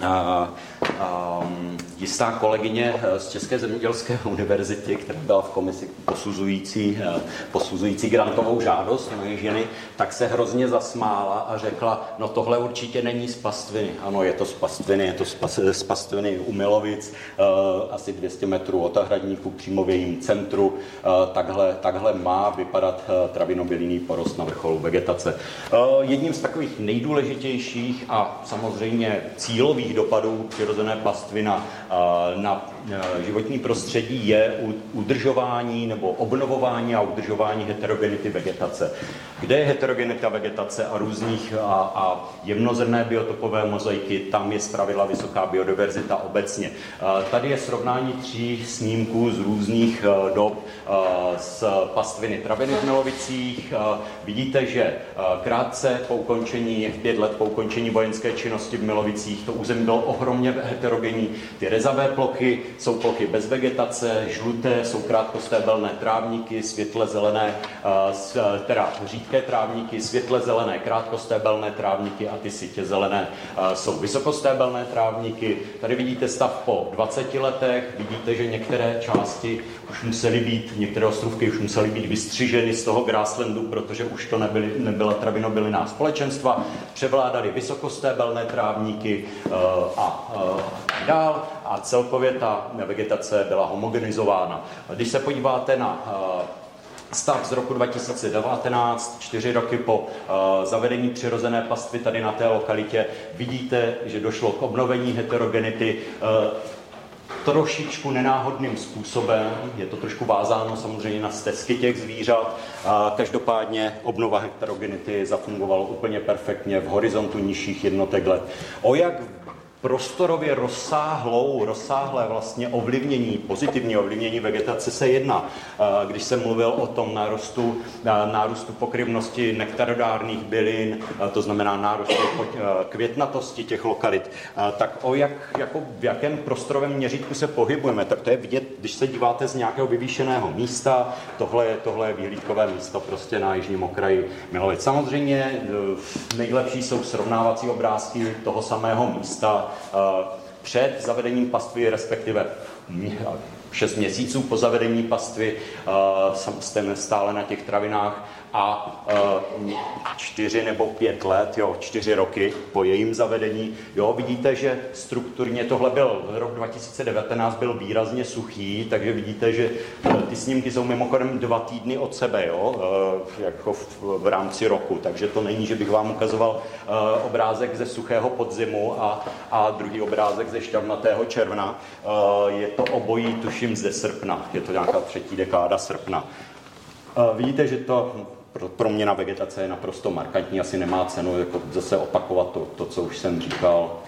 B: um, jistá kolegyně eh, z České zemědělské univerzity, která byla v komisi posuzující, uh, posuzující grantovou žádost moje ženy, tak se hrozně zasmála a řekla, no tohle určitě není z pastviny. Ano, je to z pastviny, je to z, pas, z pastviny u Milovic, uh, asi 200 metrů od hradníku, přímo v jejím centru. Takhle, takhle má vypadat travinobylinný porost na vrcholu vegetace. Jedním z takových nejdůležitějších a samozřejmě cílových dopadů přirozené pastvy na, na životní prostředí je udržování nebo obnovování a udržování heterogenity vegetace. Kde je heterogenita vegetace a různých a, a jemnozrné biotopové mozaiky, tam je zpravidla vysoká biodiverzita obecně. Tady je srovnání tří snímků z různých dob z pastviny traviny v Milovicích. Vidíte, že krátce po ukončení, pět let po ukončení vojenské činnosti v Milovicích, to území bylo ohromně heterogenní. Ty rezavé plochy jsou plochy bez vegetace, žluté jsou krátkostébelné trávníky, světle zelené, teda řídké trávníky, světle zelené krátkostébelné trávníky a ty sítě zelené jsou vysokostébelné trávníky. Tady vidíte stav po 20 letech, vidíte, že některé části už musely být, některé ostrovky už musely být vystřiženy z toho grasslandu, protože už to nebyly, nebyla travinobylinná společenstva, převládaly vysokostébelné trávníky a dál a celkově ta vegetace byla homogenizována. Když se podíváte na stav z roku 2019, čtyři roky po uh, zavedení přirozené pastvy tady na té lokalitě, vidíte, že došlo k obnovení heterogenity. Uh, trošičku nenáhodným způsobem, je to trošku vázáno samozřejmě na stezky těch zvířat, a každopádně obnova heterogenity zafungovalo úplně perfektně v horizontu nižších jednotek let. O jak prostorově rozsáhlou, rozsáhlé vlastně ovlivnění, pozitivní ovlivnění vegetace se jedná. Když jsem mluvil o tom nárůstu, nárůstu pokryvnosti nektarodárných bylin, to znamená nárůstu květnatosti těch lokalit, tak o jak, jako v jakém prostorovém měřítku se pohybujeme, tak to je vidět, když se díváte z nějakého vyvýšeného místa, tohle je, tohle je výhlídkové místo prostě na jižním okraji Milovic. Samozřejmě nejlepší jsou srovnávací obrázky toho samého místa, před zavedením pastvy, respektive 6 měsíců po zavedení pastvy, jste stále na těch travinách a uh, čtyři nebo pět let, jo, čtyři roky po jejím zavedení, jo, vidíte, že strukturně tohle byl, rok 2019 byl výrazně suchý, takže vidíte, že uh, ty snímky jsou mimochodem dva týdny od sebe, jo, uh, jako v, v rámci roku, takže to není, že bych vám ukazoval obrázek ze suchého podzimu a, a druhý obrázek ze šťavnatého června. Je to obojí, tuším, ze srpna, je to nějaká třetí dekáda srpna. Vidíte, že to proměna vegetace je naprosto markantní, asi nemá cenu jako zase opakovat to, to, co už jsem říkal.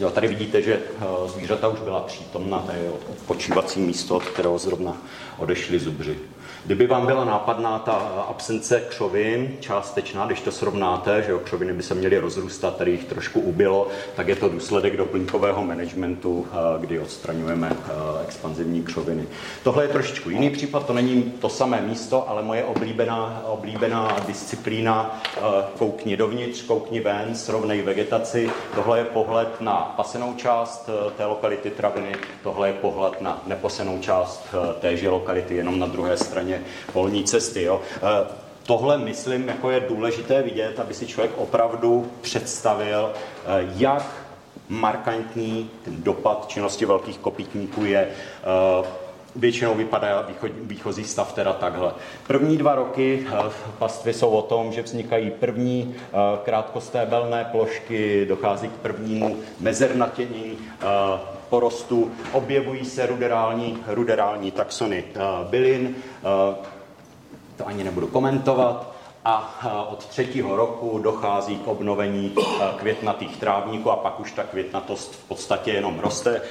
B: Jo, tady vidíte, že eh, zvířata už byla přítomna, to je odpočívací místo, od kterého zrovna odešli zubři. Kdyby vám byla nápadná ta absence křovin, částečná, když to srovnáte, že jo, křoviny by se měly rozrůstat, tady jich trošku ubylo, tak je to důsledek doplňkového managementu, eh, kdy odstraňujeme eh, expanzivní křoviny. Tohle je trošičku jiný případ, to není to samé místo, ale moje oblíbená, oblíbená disciplína eh, koukni dovnitř, koukni ven, srovnej vegetaci. Tohle je pohled na pasenou část té lokality traviny, tohle je pohled na neposenou část téže lokality, jenom na druhé straně straně polní cesty. Jo. Eh, tohle, myslím, jako je důležité vidět, aby si člověk opravdu představil, eh, jak markantní dopad činnosti velkých kopítníků je. Eh, většinou vypadá výchozí stav teda takhle. První dva roky pastvy jsou o tom, že vznikají první krátkostébelné plošky, dochází k prvnímu mezernatění porostu, objevují se ruderální, ruderální taxony bylin, to ani nebudu komentovat, a od třetího roku dochází k obnovení květnatých trávníků a pak už ta květnatost v podstatě jenom roste.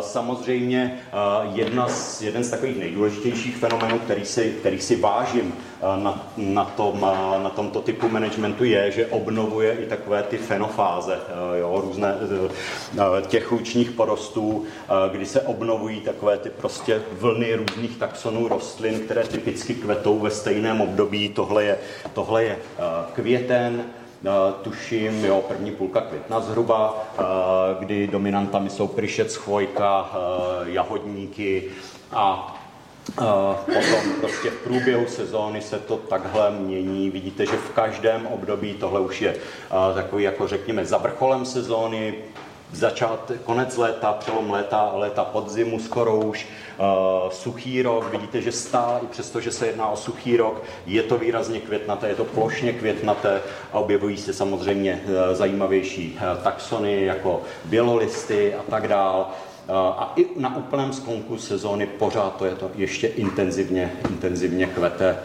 B: Samozřejmě jedna z, jeden z takových nejdůležitějších fenomenů, který si, který si vážím na, na, tom, na tomto typu managementu je, že obnovuje i takové ty fenofáze, jo, různé těch lučních porostů, kdy se obnovují takové ty prostě vlny různých taxonů rostlin, které typicky kvetou ve stejném období. Tohle je, tohle je květen, tuším, jo, první půlka května zhruba, kdy dominantami jsou pryšec, chvojka, jahodníky a Potom prostě v průběhu sezóny se to takhle mění. Vidíte, že v každém období tohle už je takový, jako řekněme, za vrcholem sezóny, začát, konec léta, přelom léta, léta podzimu skoro už, uh, suchý rok, vidíte, že stále, i přesto, že se jedná o suchý rok, je to výrazně květnaté, je to plošně květnaté a objevují se samozřejmě uh, zajímavější uh, taxony jako bělolisty a tak dále. A i na úplném sklonku sezóny pořád to je to ještě intenzivně, intenzivně kvete,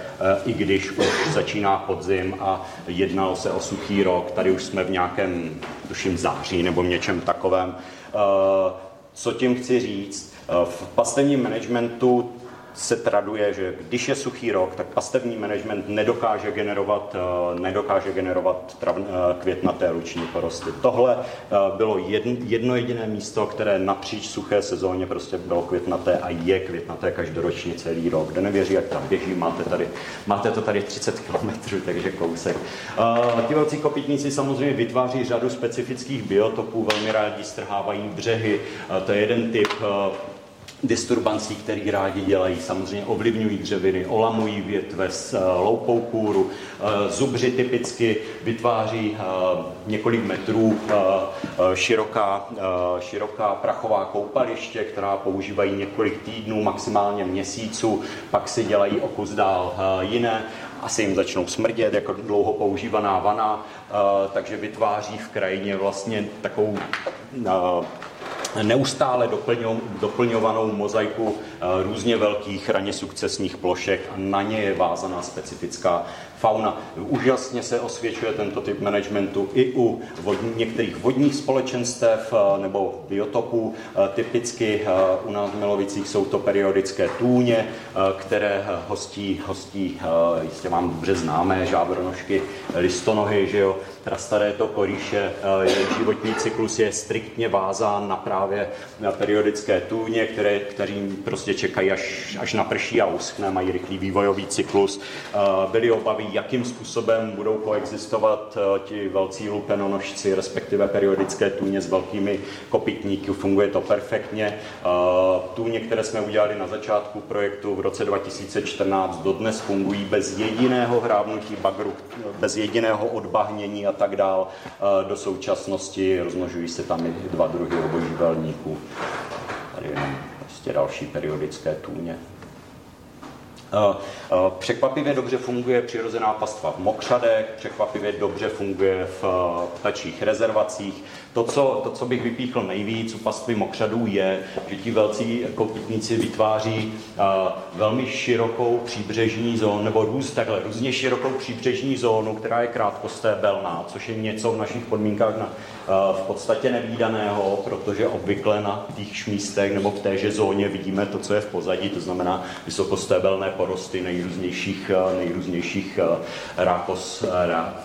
B: i když už začíná podzim a jednalo se o suchý rok. Tady už jsme v nějakém, tuším, září nebo něčem takovém. Co tím chci říct? V pastevním managementu se traduje, že když je suchý rok, tak pastevní management nedokáže generovat, eh, nedokáže generovat trav, eh, květnaté luční porosty. Tohle eh, bylo jedno jediné místo, které napříč suché sezóně prostě bylo květnaté a je květnaté každoročně celý rok. Kdo nevěří, jak tam běží, máte, tady, máte to tady 30 km, takže kousek. Ti velcí kopítníci samozřejmě vytváří řadu specifických biotopů, velmi rádi strhávají břehy. To je jeden typ disturbancí, který rádi dělají. Samozřejmě ovlivňují dřeviny, olamují větve, eh, loupou kůru. Eh, zubři typicky vytváří eh, několik metrů široká, široká prachová koupaliště, která používají několik týdnů, maximálně měsíců, pak si dělají o kus dál jiné asi jim začnou smrdět jako dlouho používaná vana, takže vytváří v krajině vlastně takovou neustále doplňovanou mozaiku eh, různě velkých raně sukcesních plošek a na ně je vázaná specifická fauna. Úžasně se osvědčuje tento typ managementu i u vodní, některých vodních společenstev eh, nebo biotopů. Eh, typicky u nás v Milovicích jsou to periodické tůně, které hostí, hostí jistě vám dobře známé, žábronožky, listonohy, že jo, staré to koríše, jejich životní cyklus je striktně vázán na právě na periodické tůně, které, kterým prostě čekají, až, až naprší a uschne, mají rychlý vývojový cyklus. Byly obavy jakým způsobem budou koexistovat eh, ti velcí lupenonožci, respektive periodické tůně s velkými kopytníky. Funguje to perfektně. Eh, tůně, které jsme udělali na začátku projektu v roce 2014, dodnes fungují bez jediného hrábnutí bagru, bez jediného odbahnění a tak dál. Do současnosti rozmnožují se tam i dva druhy oboživelníků. Tady jenom prostě další periodické tůně. Eh, eh, překvapivě dobře funguje přirozená pastva v mokřadech, překvapivě dobře funguje v eh, ptačích rezervacích. To co, to, co bych vypíchl nejvíc u pastvy mokřadů, je, že ti velcí kopytníci vytváří velmi širokou příbřežní zónu, nebo růst takhle, různě širokou příbřežní zónu, která je krátkostébelná, což je něco v našich podmínkách na v podstatě nevýdaného, protože obvykle na těch místech nebo v téže zóně vidíme to, co je v pozadí, to znamená vysokostébelné porosty nejrůznějších, eh, nejrůznějších eh, rákos,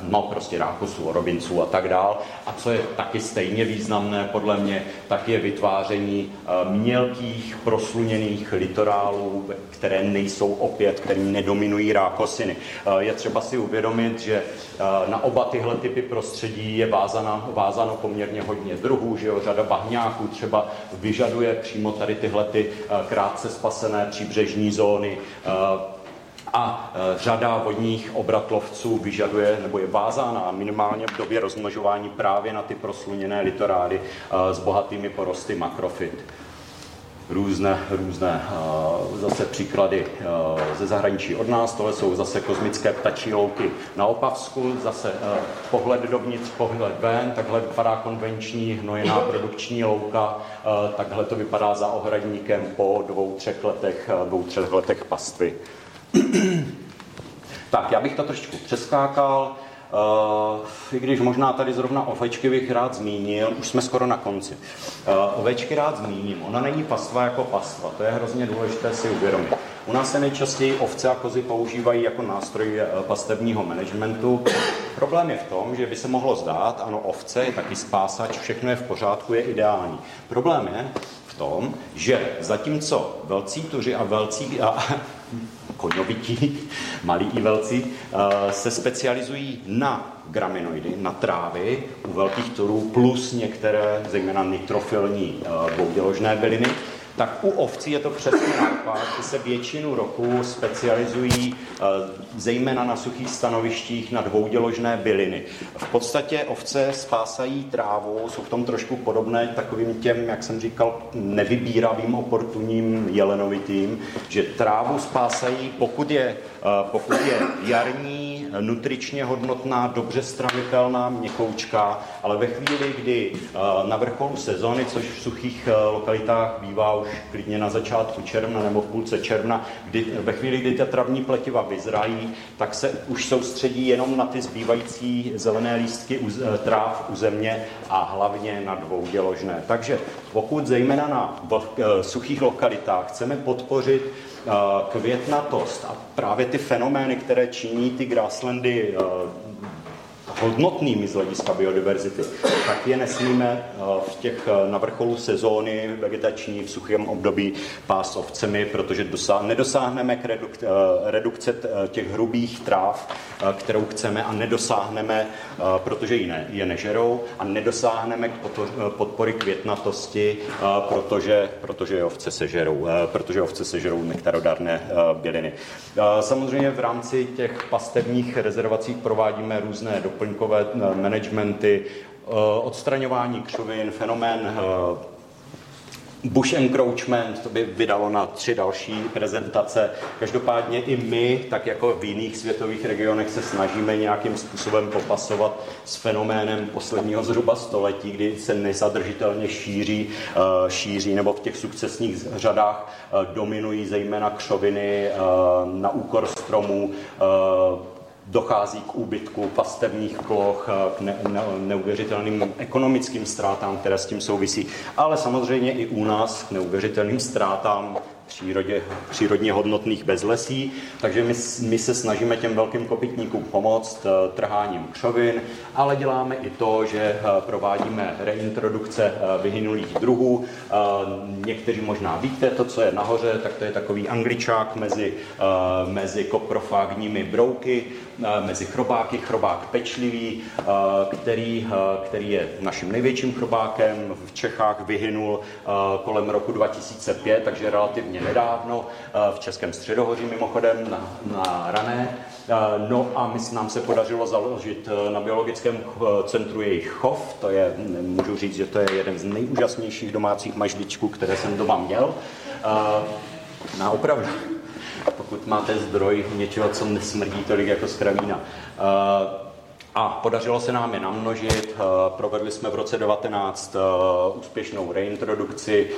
B: no prostě rákosů, orobinců a tak dál. A co je taky stejně významné podle mě, tak je vytváření mělkých prosluněných litorálů, které nejsou opět, které nedominují rákosiny. Je třeba si uvědomit, že na oba tyhle typy prostředí je vázana, vázano poměrně hodně druhů, že jo, řada bahňáků třeba vyžaduje přímo tady tyhle ty eh, krátce spasené příbřežní zóny eh, a eh, řada vodních obratlovců vyžaduje nebo je vázána minimálně v době rozmnožování právě na ty prosluněné litorály s bohatými porosty makrofit různé, různé zase příklady ze zahraničí od nás. Tohle jsou zase kozmické ptačí louky na Opavsku, zase pohled dovnitř, pohled ven, takhle vypadá konvenční hnojená produkční louka, takhle to vypadá za ohradníkem po dvou, třech letech, dvou, třech letech pastvy. tak, já bych to trošku přeskákal. Uh, I když možná tady zrovna ovečky bych rád zmínil, už jsme skoro na konci. Uh, ovečky rád zmíním. Ona není pastva jako pastva, to je hrozně důležité si uvědomit. U nás se nejčastěji ovce a kozy používají jako nástroj eh, pastevního managementu. Problém je v tom, že by se mohlo zdát, ano, ovce je taky spásač, všechno je v pořádku, je ideální. Problém je v tom, že zatímco velcí tuři a velcí a koňovití, malí i velcí, eh, se specializují na graminoidy, na trávy u velkých turů, plus některé, zejména nitrofilní eh, dvouděložné byliny, tak u ovcí je to přesně naopak, že se většinu roku specializují eh, zejména na suchých stanovištích na dvouděložné byliny. V podstatě ovce spásají trávu, jsou v tom trošku podobné takovým těm, jak jsem říkal, nevybíravým, oportunním jelenovitým, že trávu spásají, pokud je, eh, pokud je jarní, nutričně hodnotná, dobře stravitelná, měkoučká, ale ve chvíli, kdy eh, na vrcholu sezóny, což v suchých lokalitách bývá už klidně na začátku června nebo v půlce června, kdy, ve chvíli, kdy ta travní pletiva vyzrají, tak se už soustředí jenom na ty zbývající zelené lístky u, eh, tráv u země a hlavně na dvouděložné. Takže pokud zejména na eh, suchých lokalitách chceme podpořit eh, květnatost a právě ty fenomény, které činí ty grasslandy hodnotnými z hlediska biodiverzity, tak je nesmíme eh, v těch eh, na vrcholu sezóny vegetační v suchém období pás ovcemi, protože dosáh, nedosáhneme k reduk, eh, redukce těch hrubých tráv, kterou chceme a nedosáhneme, protože ji ne, je nežerou a nedosáhneme k podpory květnatosti, protože, protože ovce sežerou, protože ovce sežerou nektarodárné běliny. Samozřejmě v rámci těch pastevních rezervacích provádíme různé doplňky doplňkové eh, managementy, eh, odstraňování křovin, fenomén eh, Bush encroachment, to by vydalo na tři další prezentace. Každopádně i my, tak jako v jiných světových regionech, se snažíme nějakým způsobem popasovat s fenoménem posledního zhruba století, kdy se nezadržitelně šíří, šíří nebo v těch sukcesních řadách dominují zejména křoviny na úkor stromů, dochází k úbytku pastevních ploch, k ne, ne, neuvěřitelným ekonomickým ztrátám, které s tím souvisí, ale samozřejmě i u nás k neuvěřitelným ztrátám přírodě, přírodně hodnotných bezlesí, takže my, my se snažíme těm velkým kopytníkům pomoct trháním křovin, ale děláme i to, že provádíme reintrodukce vyhynulých druhů. Někteří možná víte, to, co je nahoře, tak to je takový angličák mezi, mezi koprofágními brouky, mezi chrobáky, chrobák pečlivý, který, který je naším největším chrobákem, v Čechách vyhynul kolem roku 2005, takže relativně nedávno, v Českém středohoří mimochodem na, na rané. No a my, nám se podařilo založit na biologickém centru jejich chov, to je, můžu říct, že to je jeden z nejúžasnějších domácích mažličků, které jsem doma měl. Na opravdu pokud máte zdroj něčeho, co nesmrdí tolik jako z kravína. Eh, a podařilo se nám je namnožit, eh, provedli jsme v roce 19 eh, úspěšnou reintrodukci,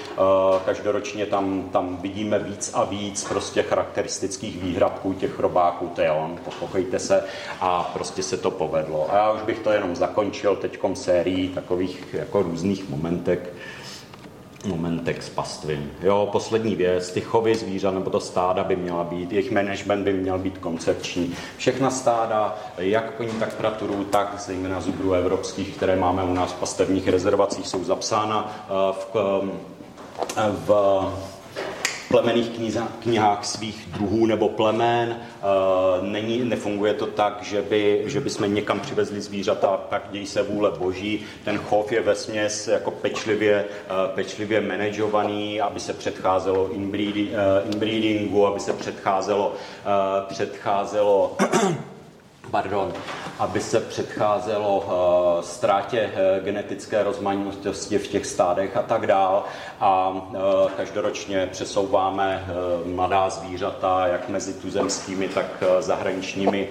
B: každoročně tam, tam vidíme víc a víc prostě charakteristických výhradků těch robáků, to je on, pochopejte se, a prostě se to povedlo. A já už bych to jenom zakončil teďkom sérií takových jako různých momentek, momentek s pastvin. Jo, poslední věc, ty chovy zvířat nebo to stáda by měla být, jejich management by měl být koncepční. Všechna stáda, jak koní, tak praturů, tak zejména zubrů evropských, které máme u nás v pastevních rezervacích, jsou zapsána eh, v, eh, v plemených knihách svých druhů nebo plemen. Eh, není, nefunguje to tak, že by, že by jsme někam přivezli zvířata, tak dějí se vůle boží. Ten chov je ve směs jako pečlivě, eh, pečlivě manažovaný, aby se předcházelo eh, inbreedingu, aby se předcházelo, předcházelo pardon, aby se předcházelo uh, ztrátě uh, genetické rozmanitosti v těch stádech a tak dál. A uh, každoročně přesouváme mladá zvířata, jak mezi tuzemskými, tak zahraničními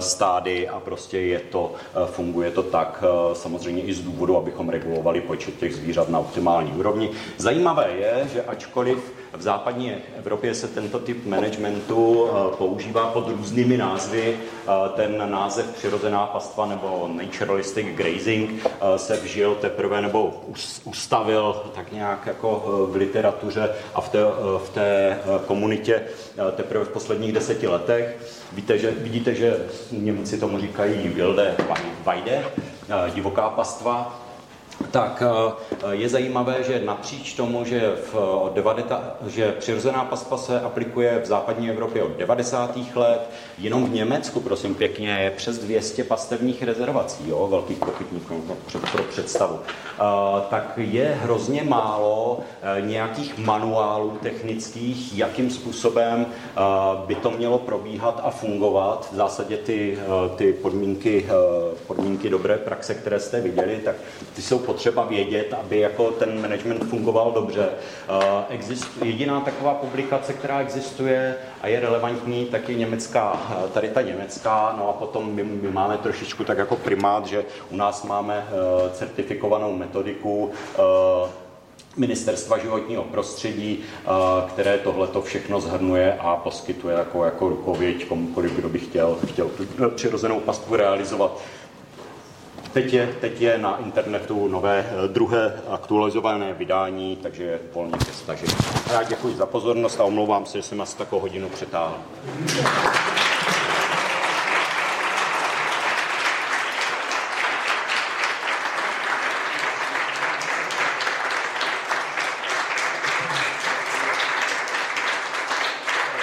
B: stády a prostě je to, funguje to tak samozřejmě i z důvodu, abychom regulovali počet těch zvířat na optimální úrovni. Zajímavé je, že ačkoliv v západní Evropě se tento typ managementu eh, používá pod různými názvy. Eh, ten název přirozená pastva nebo naturalistic grazing eh, se vžil teprve nebo ustavil tak nějak jako v literatuře a v té, v té komunitě teprve v posledních deseti letech. Víte, že, vidíte, že Němci tomu říkají wilde weide, divoká pastva, tak eh, je zajímavé, že napříč tomu, že, v, 90, že přirozená paspa se aplikuje v západní Evropě od 90. let, jenom v Německu, prosím pěkně, je přes 200 pastevních rezervací, jo, velkých kopytníků pro, představu. Uh, tak je hrozně málo uh, nějakých manuálů technických, jakým způsobem by to mělo probíhat a fungovat. V zásadě ty, ty podmínky, podmínky dobré praxe, které jste viděli, tak ty jsou potřeba vědět, aby jako ten management fungoval dobře. Eh, exist, jediná taková publikace, která existuje a je relevantní, tak je německá, eh, tady ta německá, no a potom my, my máme trošičku tak jako primát, že u nás máme eh, certifikovanou metodiku Ministerstva životního prostředí, které tohleto všechno zhrnuje a poskytuje jako, jako rukověď komukoliv, kdo by chtěl, chtěl tu přirozenou pastvu realizovat. Teď je, teď je na internetu nové eh, druhé aktualizované vydání, takže je volně ke stažení. Já děkuji za pozornost a omlouvám se, že jsem asi takovou hodinu přetáhl.